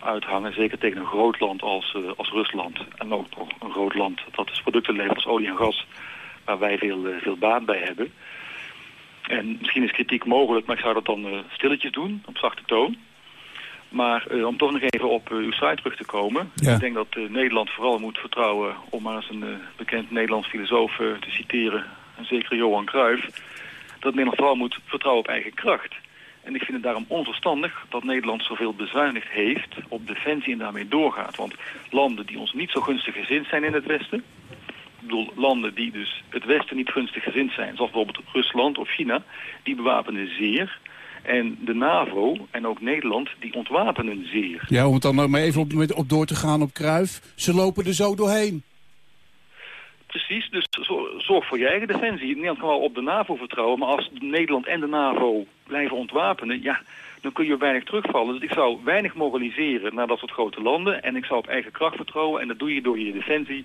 uithangen. Zeker tegen een groot land als, uh, als Rusland. En ook nog een groot land dat dus producten levert als olie en gas, waar wij veel, uh, veel baat bij hebben. En misschien is kritiek mogelijk, maar ik zou dat dan eh, stilletjes doen, op zachte toon. Maar eh, om toch nog even op eh, uw site terug te komen. Ja. Ik denk dat eh, Nederland vooral moet vertrouwen, om maar eens een bekend Nederlands filosoof te citeren, een zekere Johan Cruijff, dat Nederland vooral moet vertrouwen op eigen kracht. En ik vind het daarom onverstandig dat Nederland zoveel bezuinigd heeft op defensie en daarmee doorgaat. Want landen die ons niet zo gunstig gezind zijn in het Westen, ik bedoel landen die dus het Westen niet gunstig gezind zijn, zoals bijvoorbeeld Rusland of China, die bewapenen zeer. En de NAVO en ook Nederland, die ontwapenen zeer. Ja, om het dan maar even op, op door te gaan op Kruif. Ze lopen er zo doorheen. Precies, dus zo- zorg voor je eigen defensie. Nederland kan wel op de NAVO vertrouwen, maar als Nederland en de NAVO blijven ontwapenen, ja, dan kun je weinig terugvallen. Dus ik zou weinig moraliseren naar dat soort grote landen en ik zou op eigen kracht vertrouwen en dat doe je door je defensie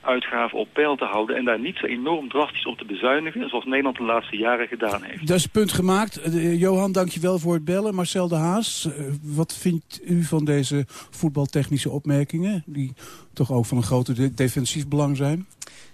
uitgaven op peil te houden en daar niet zo enorm drastisch op te bezuinigen, zoals Nederland de laatste jaren gedaan heeft. Dat is punt gemaakt. Eh, Johan, dankjewel voor het bellen. Marcel de Haas, eh, wat vindt u van deze voetbaltechnische opmerkingen... die toch ook van een grote de- defensief belang zijn?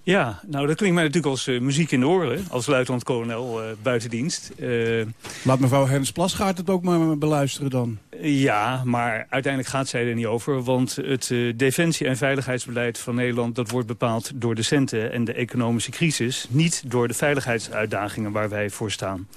Ja, nou dat klinkt mij natuurlijk als eh, muziek in de oren, als luitenant-kolonel eh, buitendienst. Eh, Laat mevrouw Hens Plasgaard het ook maar beluisteren dan. Ja, maar uiteindelijk gaat zij er niet over. Want het defensie- en veiligheidsbeleid van Nederland... dat wordt bepaald door de centen en de economische crisis. Niet door de veiligheidsuitdagingen waar wij voor staan.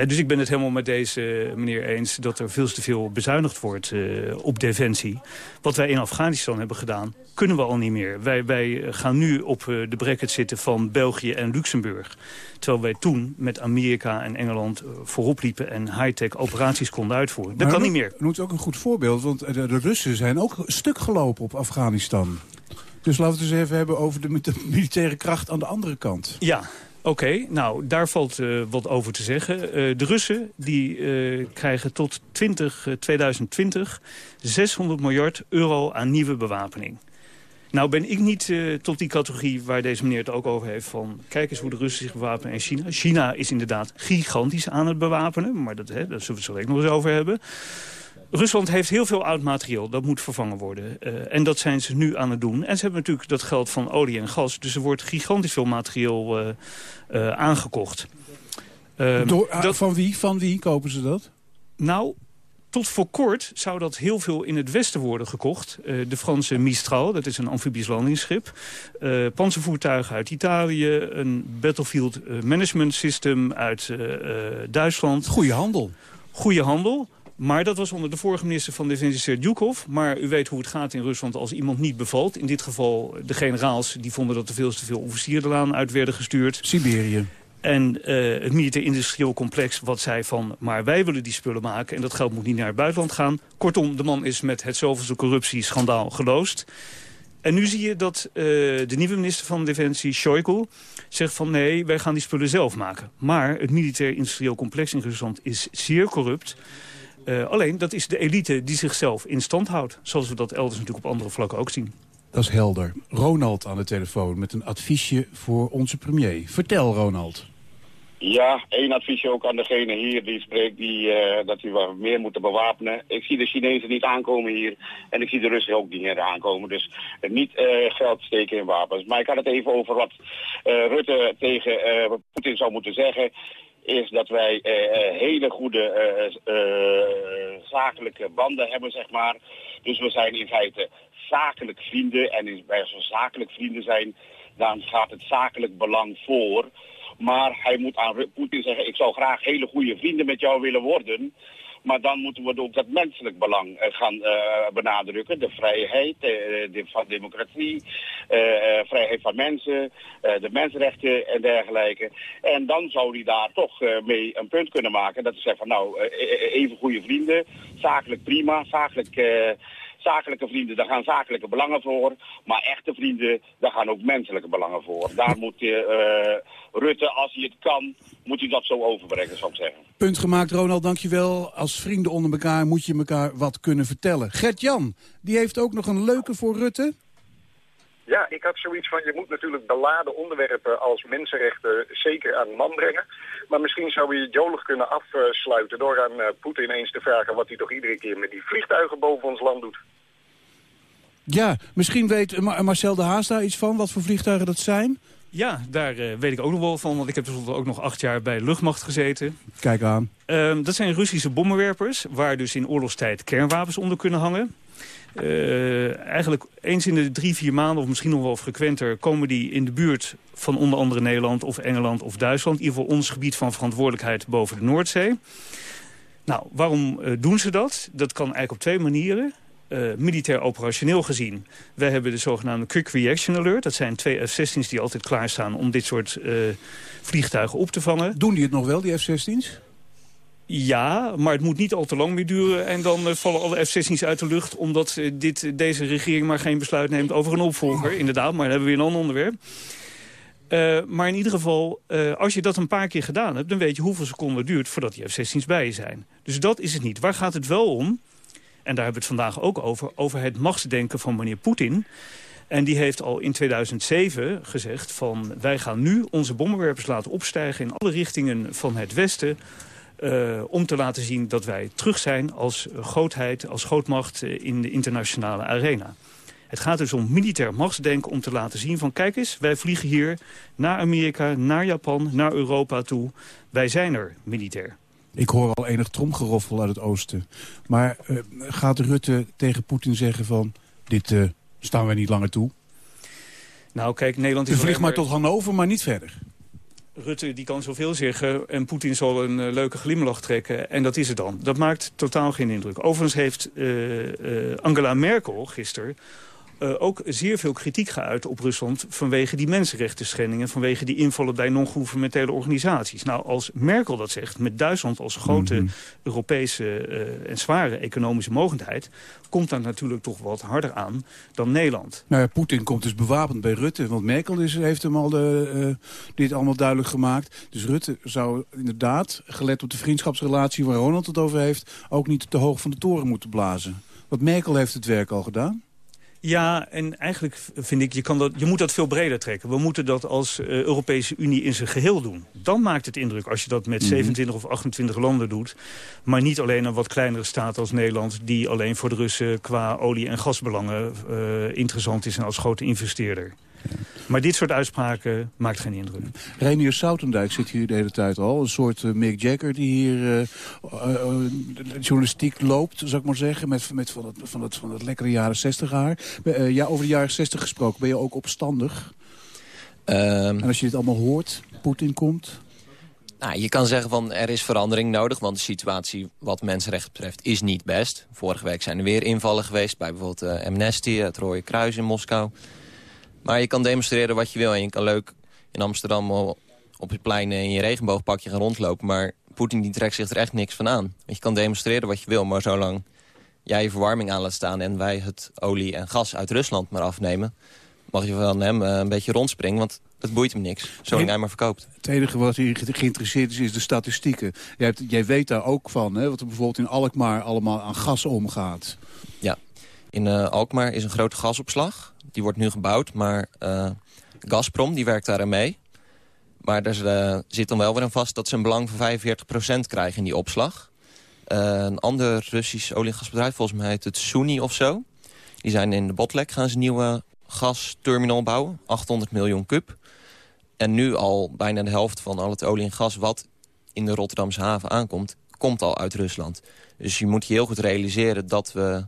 Hè, dus ik ben het helemaal met deze meneer eens... dat er veel te veel bezuinigd wordt eh, op defensie. Wat wij in Afghanistan hebben gedaan, kunnen we al niet meer. Wij, wij gaan nu op eh, de bracket zitten van België en Luxemburg. Terwijl wij toen met Amerika en Engeland eh, voorop liepen... en high-tech operaties konden uitvoeren. Dat Maar kan niet meer. Noemt ook een goed voorbeeld, want de, de Russen zijn ook stuk gelopen op Afghanistan. Dus laten we het eens even hebben over de militaire kracht aan de andere kant. Ja, oké. Nou, daar valt eh, wat over te zeggen. Eh, de Russen die, eh, krijgen tot 20, eh, 2020 600 miljard euro aan nieuwe bewapening. Nou ben ik niet tot die categorie waar deze meneer het ook over heeft... van kijk eens hoe de Russen zich bewapenen in China. China is inderdaad gigantisch aan het bewapenen, maar dat, hè, daar zullen we het zo nog eens over hebben. Rusland heeft heel veel oud materieel, dat moet vervangen worden. Eh, en dat zijn ze nu aan het doen. En ze hebben natuurlijk dat geld van olie en gas. Dus er wordt gigantisch veel materieel eh, eh, aangekocht. Eh, Door, ah, dat- Van wie? Van wie kopen ze dat? nou, tot voor kort zou dat heel veel in het westen worden gekocht. Eh, de Franse Mistral, dat is een amfibisch landingsschip. Eh panzervoertuigen uit Italië. Een battlefield management system uit eh, eh, Duitsland. Goeie handel. Goeie handel. Maar dat was onder de vorige minister van Defensie Serdyukov. Maar u weet hoe het gaat in Rusland als iemand niet bevalt. In dit geval de generaals die vonden dat er veel te veel officieren de laan uit werden gestuurd. Siberië. En eh, het militair-industrieel complex wat zei van... maar wij willen die spullen maken en dat geld moet niet naar het buitenland gaan. Kortom, de man is met het zoveelste corruptieschandaal geloosd. En nu zie je dat eh, de nieuwe minister van Defensie, Shoigu... zegt van nee, wij gaan die spullen zelf maken. Maar het militair-industrieel complex in Rusland is zeer corrupt... Eh, alleen, dat is de elite die zichzelf in stand houdt. Zoals we dat elders natuurlijk op andere vlakken ook zien. Dat is helder. Ronald aan de telefoon met een adviesje voor onze premier. Vertel, Ronald. Ja, één adviesje ook aan degene hier die spreekt die, eh, dat we wat meer moeten bewapenen. Ik zie de Chinezen niet aankomen hier en ik zie de Russen ook niet meer aankomen. Dus eh, niet eh, geld steken in wapens. Maar ik had het even over wat eh, Rutte tegen eh, Poetin zou moeten zeggen. Is dat wij eh, eh, hele goede eh, zakelijke banden hebben, zeg maar. Dus we zijn in feite zakelijk vrienden. En als we zakelijk vrienden zijn, dan gaat het zakelijk belang voor. Maar hij moet aan Poetin zeggen, ik zou graag hele goede vrienden met jou willen worden. Maar dan moeten we ook dat menselijk belang eh, gaan eh, benadrukken. De vrijheid eh, van democratie, vrijheid van mensen, de mensenrechten en dergelijke. En dan zou hij daar toch mee een punt kunnen maken. Dat hij zegt van nou, even goede vrienden, zakelijk prima, zakelijk... Zakelijke vrienden, daar gaan zakelijke belangen voor. Maar echte vrienden, daar gaan ook menselijke belangen voor. Daar moet eh, Rutte, als hij het kan, moet hij dat zo overbrengen, zou ik zeggen. Punt gemaakt, Ronald, dankjewel. Als vrienden onder elkaar moet je elkaar wat kunnen vertellen. Gert-Jan, die heeft ook nog een leuke voor Rutte. Ja, ik had zoiets van, je moet natuurlijk beladen onderwerpen als mensenrechten zeker aan de man brengen. Maar misschien zou je het jolig kunnen afsluiten door aan eh, Poetin eens te vragen wat hij toch iedere keer met die vliegtuigen boven ons land doet. Ja, misschien weet Ma- Marcel de Haas daar iets van, wat voor vliegtuigen dat zijn. Ja, daar eh, weet ik ook nog wel van, want ik heb tenslotte ook nog acht jaar bij luchtmacht gezeten. Kijk aan. Ehm, dat zijn Russische bommenwerpers, waar dus in oorlogstijd kernwapens onder kunnen hangen. Eh, eigenlijk eens in de drie, vier maanden, of misschien nog wel frequenter... komen die in de buurt van onder andere Nederland of Engeland of Duitsland. In ieder geval ons gebied van verantwoordelijkheid boven de Noordzee. Nou, waarom eh, doen ze dat? Dat kan eigenlijk op twee manieren. Uh, militair operationeel gezien. Wij hebben de zogenaamde Quick Reaction Alert. Dat zijn twee F-16's die altijd klaarstaan om dit soort uh, vliegtuigen op te vangen. Doen die het nog wel, die F-16's? Ja, maar het moet niet al te lang meer duren. En dan uh, vallen alle F-16's uit de lucht... omdat dit, deze regering maar geen besluit neemt over een opvolger. Inderdaad, maar dan hebben we weer een ander onderwerp. Uh, maar in ieder geval, als je dat een paar keer gedaan hebt... dan weet je hoeveel seconden het duurt voordat die F-16's bij je zijn. Dus dat is het niet. Waar gaat het wel om? En daar hebben we het vandaag ook over. Over het machtsdenken van meneer Poetin... En die heeft al in 2007 gezegd van... wij gaan nu onze bommenwerpers laten opstijgen in alle richtingen van het Westen... Uh, om te laten zien dat wij terug zijn als grootheid, als grootmacht uh, in de internationale arena. Het gaat dus om militair machtsdenken om te laten zien van... kijk eens, wij vliegen hier naar Amerika, naar Japan, naar Europa toe. Wij zijn er militair. Ik hoor al enig tromgeroffel uit het oosten. Maar uh, gaat Rutte tegen Poetin zeggen van... dit staan wij niet langer toe? Nou, kijk, Nederland is... U vliegt maar tot Hannover, maar niet verder. Rutte die kan zoveel zeggen en Poetin zal een uh, leuke glimlach trekken. En dat is het dan. Dat maakt totaal geen indruk. Overigens heeft uh, uh, Angela Merkel gisteren uh, ook zeer veel kritiek geuit op Rusland... vanwege die mensenrechten schendingen... vanwege die invallen bij non-governementele organisaties. Nou, als Merkel dat zegt, met Duitsland als grote mm -hmm. Europese uh, en zware economische mogendheid... komt dat natuurlijk toch wat harder aan dan Nederland. Nou ja, Poetin komt dus bewapend bij Rutte... want Merkel is, heeft hem al de, uh, dit allemaal duidelijk gemaakt. Dus Rutte zou inderdaad, gelet op de vriendschapsrelatie... waar Ronald het over heeft, ook niet te hoog van de toren moeten blazen. Want Merkel heeft het werk al gedaan. Ja, en eigenlijk vind ik, je, kan dat, je moet dat veel breder trekken. We moeten dat als uh, Europese Unie in zijn geheel doen. Dan maakt het indruk als je dat met 27 of 28 landen doet. Maar niet alleen een wat kleinere staat als Nederland... die alleen voor de Russen qua olie- en gasbelangen uh, interessant is... en als grote investeerder. Maar dit soort uitspraken maakt geen indruk. Reinier Soutendijk zit hier de hele tijd al. Een soort uh, Mick Jagger die hier uh, uh, journalistiek loopt, zou ik maar zeggen. Met, met van, het, van, het, van het lekkere jaren 60 haar. ja, over de jaren 60 gesproken. Ben je ook opstandig? Um, en als je dit allemaal hoort, Poetin komt... Nou, je kan zeggen van er is verandering nodig, want de situatie wat mensenrechten betreft is niet best. Vorige week zijn er weer invallen geweest bij bijvoorbeeld Amnesty, het Rode Kruis in Moskou. Maar je kan demonstreren wat je wil. En je kan leuk in Amsterdam op je plein in je regenboogpakje gaan rondlopen. Maar Poetin die trekt zich er echt niks van aan. Want je kan demonstreren wat je wil, maar zolang jij je verwarming aan laat staan... en wij het olie en gas uit Rusland maar afnemen... mag je van hem een beetje rondspringen, want het boeit hem niks. Zolang hij maar verkoopt. Het enige wat hier geïnteresseerd is, is de statistieken. Jij, hebt, jij weet daar ook van, hè, wat er bijvoorbeeld in Alkmaar allemaal aan gas omgaat. Ja, in uh, Alkmaar is een grote gasopslag. Die wordt nu gebouwd, maar uh, Gazprom die werkt daar aan mee. Maar er uh, zit dan wel weer aan vast dat ze een belang van 45% krijgen in die opslag. Uh, een ander Russisch olie- en gasbedrijf, volgens mij heet het Suni of zo. Die zijn in de Botlek, gaan ze een nieuwe gasterminal bouwen. 800 miljoen kub. En nu al bijna de helft van al het olie en gas wat in de Rotterdamse haven aankomt... komt al uit Rusland. Dus je moet je heel goed realiseren dat we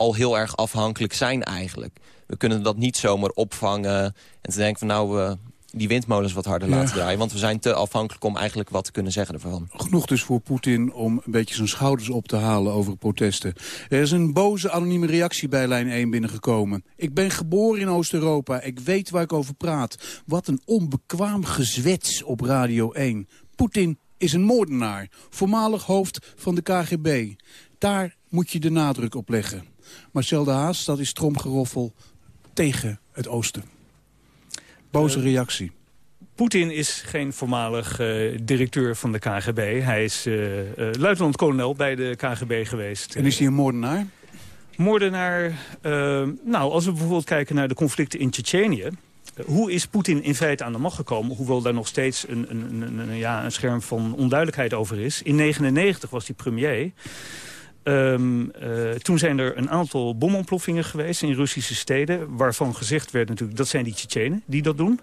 al heel erg afhankelijk zijn eigenlijk. We kunnen dat niet zomaar opvangen en te denken van nou... we die windmolens wat harder ja. laten draaien. Want we zijn te afhankelijk om eigenlijk wat te kunnen zeggen ervan. Genoeg dus voor Poetin om een beetje zijn schouders op te halen over protesten. Er is een boze anonieme reactie bij lijn 1 binnengekomen. Ik ben geboren in Oost-Europa. Ik weet waar ik over praat. Wat een onbekwaam gezwets op Radio 1. Poetin is een moordenaar. Voormalig hoofd van de KGB. Daar moet je de nadruk op leggen. Marcel de Haas, dat is tromgeroffel tegen het oosten. Boze uh, reactie. Poetin is geen voormalig uh, directeur van de KGB. Hij is uh, luitenant-kolonel bij de KGB geweest. En is hij een moordenaar? Moordenaar, nou, als we bijvoorbeeld kijken naar de conflicten in Tsjetsjenië... Hoe is Poetin in feite aan de macht gekomen? Hoewel daar nog steeds een, een, een, een, ja, een scherm van onduidelijkheid over is. In 1999 was hij premier. Ehm, eh, toen zijn er een aantal bomontploffingen geweest in Russische steden... waarvan gezegd werd natuurlijk, dat zijn die Tsjetsjenen die dat doen.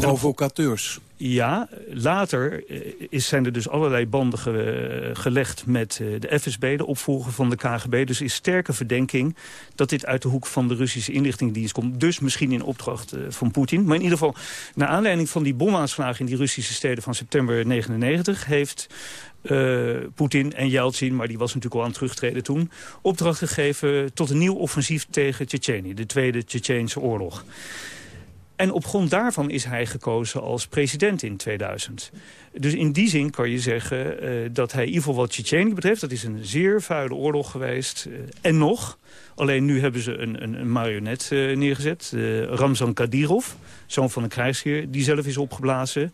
Provocateurs. Ja, later eh, is, zijn er dus allerlei banden ge- gelegd met eh, de FSB, de opvolger van de KGB. Dus is sterke verdenking dat dit uit de hoek van de Russische inlichtingendienst komt. Dus misschien in opdracht eh, van Poetin. Maar in ieder geval, naar aanleiding van die bomaanslagen in die Russische steden van september 99... heeft eh, Poetin en Yeltsin, maar die was natuurlijk al aan het terugtreden toen... opdracht gegeven tot een nieuw offensief tegen Tsjetsjenië. De Tweede Tsjetsjeense oorlog. En op grond daarvan is hij gekozen als president in 2000. Dus in die zin kan je zeggen eh, dat hij in ieder geval wat Tsjetsjenië betreft... dat is een zeer vuile oorlog geweest. eh, en nog, alleen nu hebben ze een, een, een marionet eh, neergezet. Ramzan Kadyrov, zoon van een krijgsheer, die zelf is opgeblazen...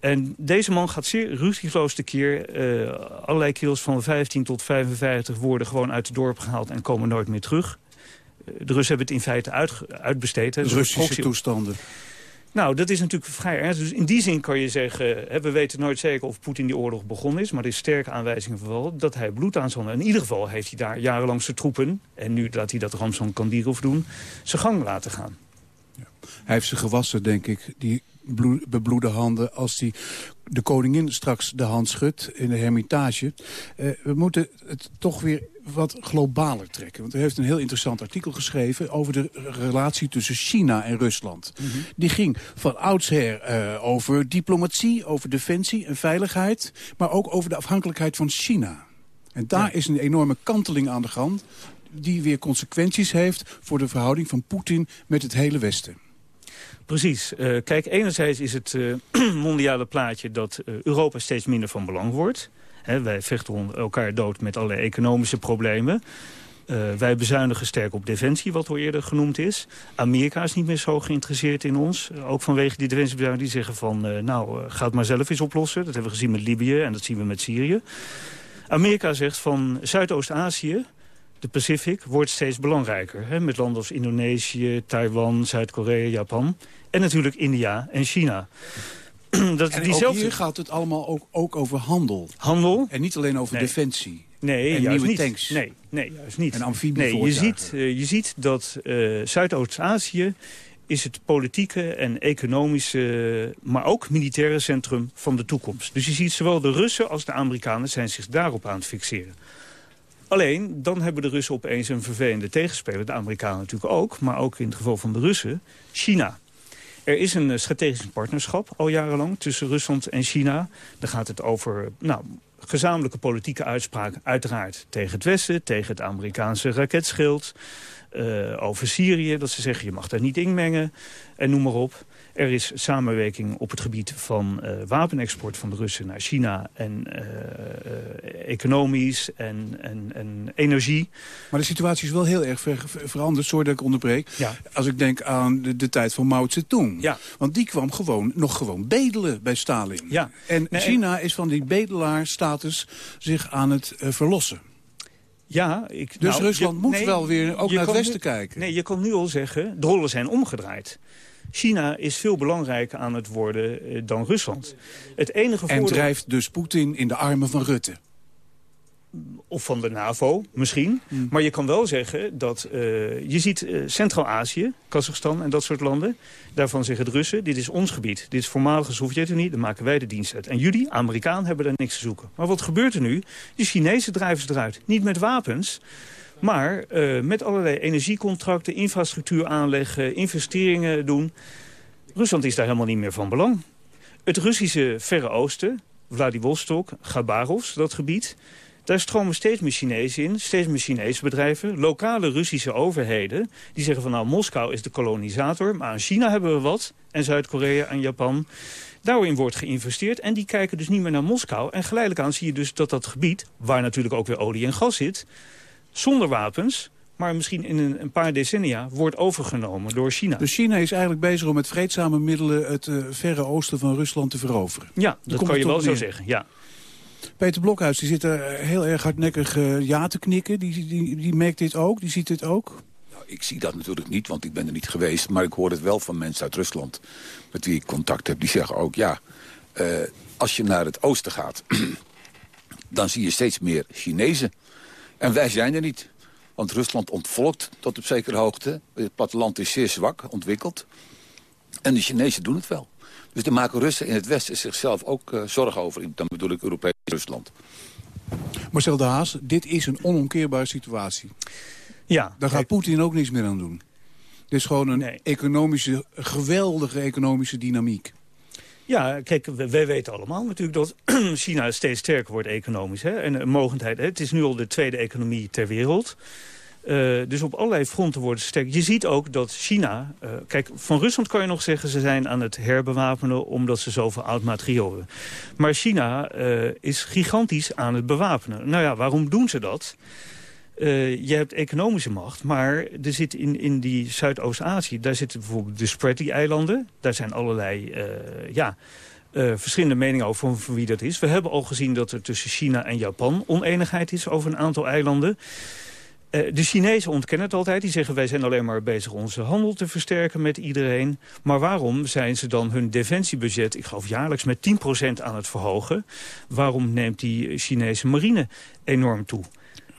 En deze man gaat zeer rugieloos tekeer. Eh allerlei kills van 15 tot 55 worden gewoon uit het dorp gehaald en komen nooit meer terug. Eh, De Russen hebben het in feite uitge- uitbesteed. hè. Dus Russische toestanden. Nou, dat is natuurlijk vrij ernstig. Dus in die zin kan je zeggen... Hè, we weten nooit zeker of Poetin die oorlog begonnen is... maar er is sterke aanwijzingen van wel dat hij bloed aan zal In ieder geval heeft hij daar jarenlang zijn troepen... en nu laat hij dat Ramzan Kadyrov doen... zijn gang laten gaan. Hij heeft ze gewassen, denk ik, die bloe- bebloede handen... als hij de koningin straks de hand schudt in de hermitage. Eh, we moeten het toch weer wat globaler trekken. Want hij heeft een heel interessant artikel geschreven... over de relatie tussen China en Rusland. Die ging van oudsher eh, over diplomatie, over defensie en veiligheid... maar ook over de afhankelijkheid van China. En daar is een enorme kanteling aan de gang... die weer consequenties heeft voor de verhouding van Poetin met het hele Westen. Precies. Eh, kijk, enerzijds is het eh, <clears throat> mondiale plaatje dat Europa steeds minder van belang wordt. Wij vechten elkaar dood met allerlei economische problemen. Eh, wij bezuinigen sterk op defensie, wat al eerder genoemd is. Amerika is niet meer zo geïnteresseerd in ons. Eh, ook vanwege die defensiebezuiniging die zeggen van... eh, nou, eh, ga het maar zelf eens oplossen. Dat hebben we gezien met Libië en dat zien we met Syrië. Amerika zegt van Zuidoost-Azië, de Pacific, wordt steeds belangrijker. Met landen als Indonesië, Taiwan, Zuid-Korea, Japan. En natuurlijk India en China. <clears throat> dat En diezelfde... hier gaat het allemaal ook, ook over handel. Handel? En niet alleen over Nee. defensie. Nee, en juist nieuwe niet. tanks. Nee, nee, juist niet. En Nee, je ziet, eh, je ziet dat eh, Zuidoost-Azië is het politieke en economische, maar ook militaire centrum van de toekomst. Dus je ziet zowel de Russen als de Amerikanen zijn zich daarop aan het fixeren. Alleen, dan hebben de Russen opeens een vervelende tegenspeler. De Amerikanen natuurlijk ook, maar ook in het geval van de Russen, China. Er is een eh, strategisch partnerschap al jarenlang tussen Rusland en China. Dan gaat het over nou, gezamenlijke politieke uitspraken, uiteraard tegen het Westen, tegen het Amerikaanse raketschild. eh, over Syrië, dat ze zeggen je mag daar niet inmengen en noem maar op. Er is samenwerking op het gebied van eh, wapenexport van de Russen naar China... en eh, eh, economisch en, en, en energie. Maar de situatie is wel heel erg ver- ver- veranderd, sorry dat ik onderbreek. Ja. Als ik denk aan de, de tijd van Mao Zedong. Ja. Want die kwam gewoon, nog gewoon bedelen bij Stalin. Ja. En Nee, China is van die bedelaarstatus zich aan het verlossen. Ja, ik, Dus nou, Rusland je- moet nee, wel weer ook naar het westen nu- kijken. Nee, je kan nu al zeggen, de rollen zijn omgedraaid. China is veel belangrijker aan het worden eh, dan Rusland. Het enige En drijft dus Poetin in de armen van Rutte. Of van de NAVO, misschien. Hmm. Maar je kan wel zeggen dat... eh, je ziet eh, Centraal-Azië, Kazachstan en dat soort landen. Daarvan zeggen de Russen, dit is ons gebied. Dit is voormalige Sovjet-Unie, daar maken wij de dienst uit. En jullie, Amerikaan, hebben daar niks te zoeken. Maar wat gebeurt er nu? De Chinezen drijven ze eruit. Niet met wapens, maar eh, met allerlei energiecontracten... infrastructuur aanleggen, investeringen doen. Rusland is daar helemaal niet meer van belang. Het Russische Verre Oosten, Vladivostok, Gabarovs, dat gebied... Daar stromen steeds meer Chinezen in, steeds meer Chinese bedrijven. Lokale Russische overheden die zeggen van nou Moskou is de kolonisator... maar aan China hebben we wat en Zuid-Korea en Japan. Daarin wordt geïnvesteerd en die kijken dus niet meer naar Moskou. En geleidelijk aan zie je dus dat dat gebied, waar natuurlijk ook weer olie en gas zit... zonder wapens, maar misschien in een, een paar decennia wordt overgenomen door China. Dus China is eigenlijk bezig om met vreedzame middelen... het eh, verre oosten van Rusland te veroveren. ja, dat kan je wel zo zeggen, ja. Peter Blokhuis die zit er heel erg hardnekkig eh, ja te knikken. Die, die, die merkt dit ook, die ziet dit ook. Nou, ik zie dat natuurlijk niet, want ik ben er niet geweest. Maar ik hoor het wel van mensen uit Rusland met wie ik contact heb. Die zeggen ook, ja, eh, als je naar het oosten gaat... <clears throat> dan zie je steeds meer Chinezen. En wij zijn er niet. Want Rusland ontvolkt tot op zekere hoogte. Het platteland is zeer zwak ontwikkeld. En de Chinezen doen het wel. Dus daar maken Russen in het Westen zichzelf ook uh, zorgen over. Dan bedoel ik Europees Rusland. Marcel de Haas, dit is een onomkeerbare situatie. Ja. Daar gaat Poetin ook niks meer aan doen. Dit is gewoon een economische, geweldige economische dynamiek. Ja, kijk, wij weten allemaal natuurlijk dat <clears throat> China steeds sterker wordt economisch. Hè? En een mogendheid, het is nu al de tweede economie ter wereld. Uh, dus op allerlei fronten worden ze sterk. Je ziet ook dat China... Uh, kijk, van Rusland kan je nog zeggen... ze zijn aan het herbewapenen omdat ze zoveel oud materiaal hebben. Maar China uh, is gigantisch aan het bewapenen. Nou ja, waarom doen ze dat? Uh, je hebt economische macht, maar er zit in, in die Zuidoost-Azië... daar zitten bijvoorbeeld de Spratly-eilanden. Daar zijn allerlei, uh, ja... Uh, verschillende meningen over van, wie dat is. We hebben al gezien dat er tussen China en Japan oneenigheid is over een aantal eilanden. De Chinezen ontkennen het altijd. Die zeggen wij zijn alleen maar bezig onze handel te versterken met iedereen. Maar waarom zijn ze dan hun defensiebudget, ik geloof jaarlijks met 10% aan het verhogen? Waarom neemt die Chinese marine enorm toe?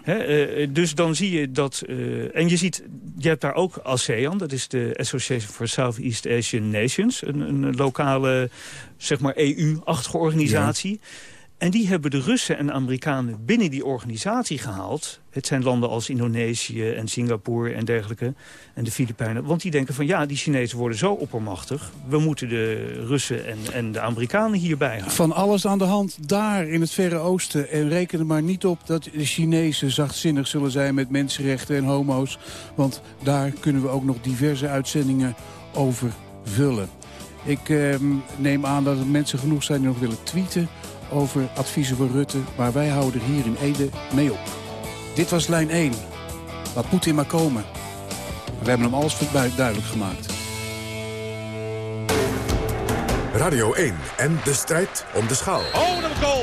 He, uh, dus dan zie je dat... Uh, en je ziet, je hebt daar ook ASEAN, dat is de Association for Southeast Asian Nations. Een, een lokale, zeg maar EU-achtige organisatie. Ja. En die hebben de Russen en Amerikanen binnen die organisatie gehaald. Het zijn landen als Indonesië en Singapore en dergelijke. En de Filipijnen. Want die denken van ja, die Chinezen worden zo oppermachtig. We moeten de Russen en, en de Amerikanen hierbij. Van alles aan de hand daar in het Verre Oosten. En reken er maar niet op dat de Chinezen zachtzinnig zullen zijn met mensenrechten en homo's. Want daar kunnen we ook nog diverse uitzendingen over vullen. Ik eh, neem aan dat er mensen genoeg zijn die nog willen tweeten over adviezen voor Rutte, maar wij houden er hier in Ede mee op. Dit was lijn 1. Laat Poetin maar komen. We hebben hem alles duidelijk gemaakt. Radio 1 en de strijd om de schaal. Oh, goal!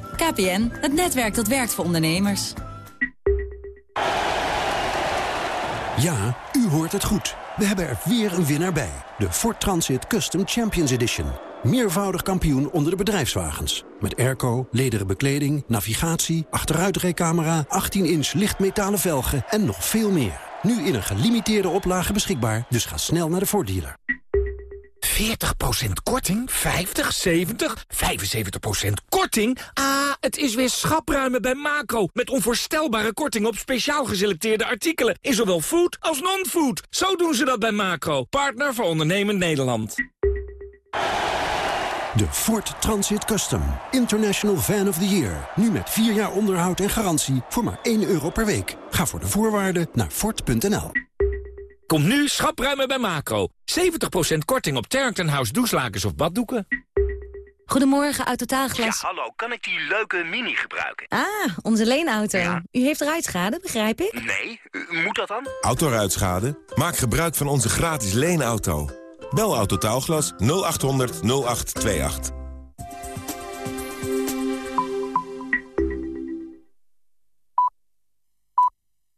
KPN, het netwerk dat werkt voor ondernemers. Ja, u hoort het goed. We hebben er weer een winnaar bij. De Ford Transit Custom Champions Edition. Meervoudig kampioen onder de bedrijfswagens. Met airco, lederen bekleding, navigatie, achteruitrijcamera... 18-inch lichtmetalen velgen en nog veel meer. Nu in een gelimiteerde oplage beschikbaar, dus ga snel naar de Ford dealer. 40% korting? 50, 70, 75% korting? Ah, het is weer schapruimen bij Macro. Met onvoorstelbare korting op speciaal geselecteerde artikelen. In zowel food als non-food. Zo doen ze dat bij Macro. Partner voor ondernemend Nederland. De Ford Transit Custom. International Van of the Year. Nu met 4 jaar onderhoud en garantie voor maar 1 euro per week. Ga voor de voorwaarden naar Ford.nl. Kom nu schapruimen bij Macro. 70% korting op Terrington House douchelakens of baddoeken. Goedemorgen, Autotaalglas. Ja, hallo. Kan ik die leuke Mini gebruiken? Ah, onze leenauto. Ja. U heeft ruitschade, begrijp ik? Nee, moet dat dan? Autoruitschade? Maak gebruik van onze gratis leenauto. Bel Autotaalglas 0800 0828.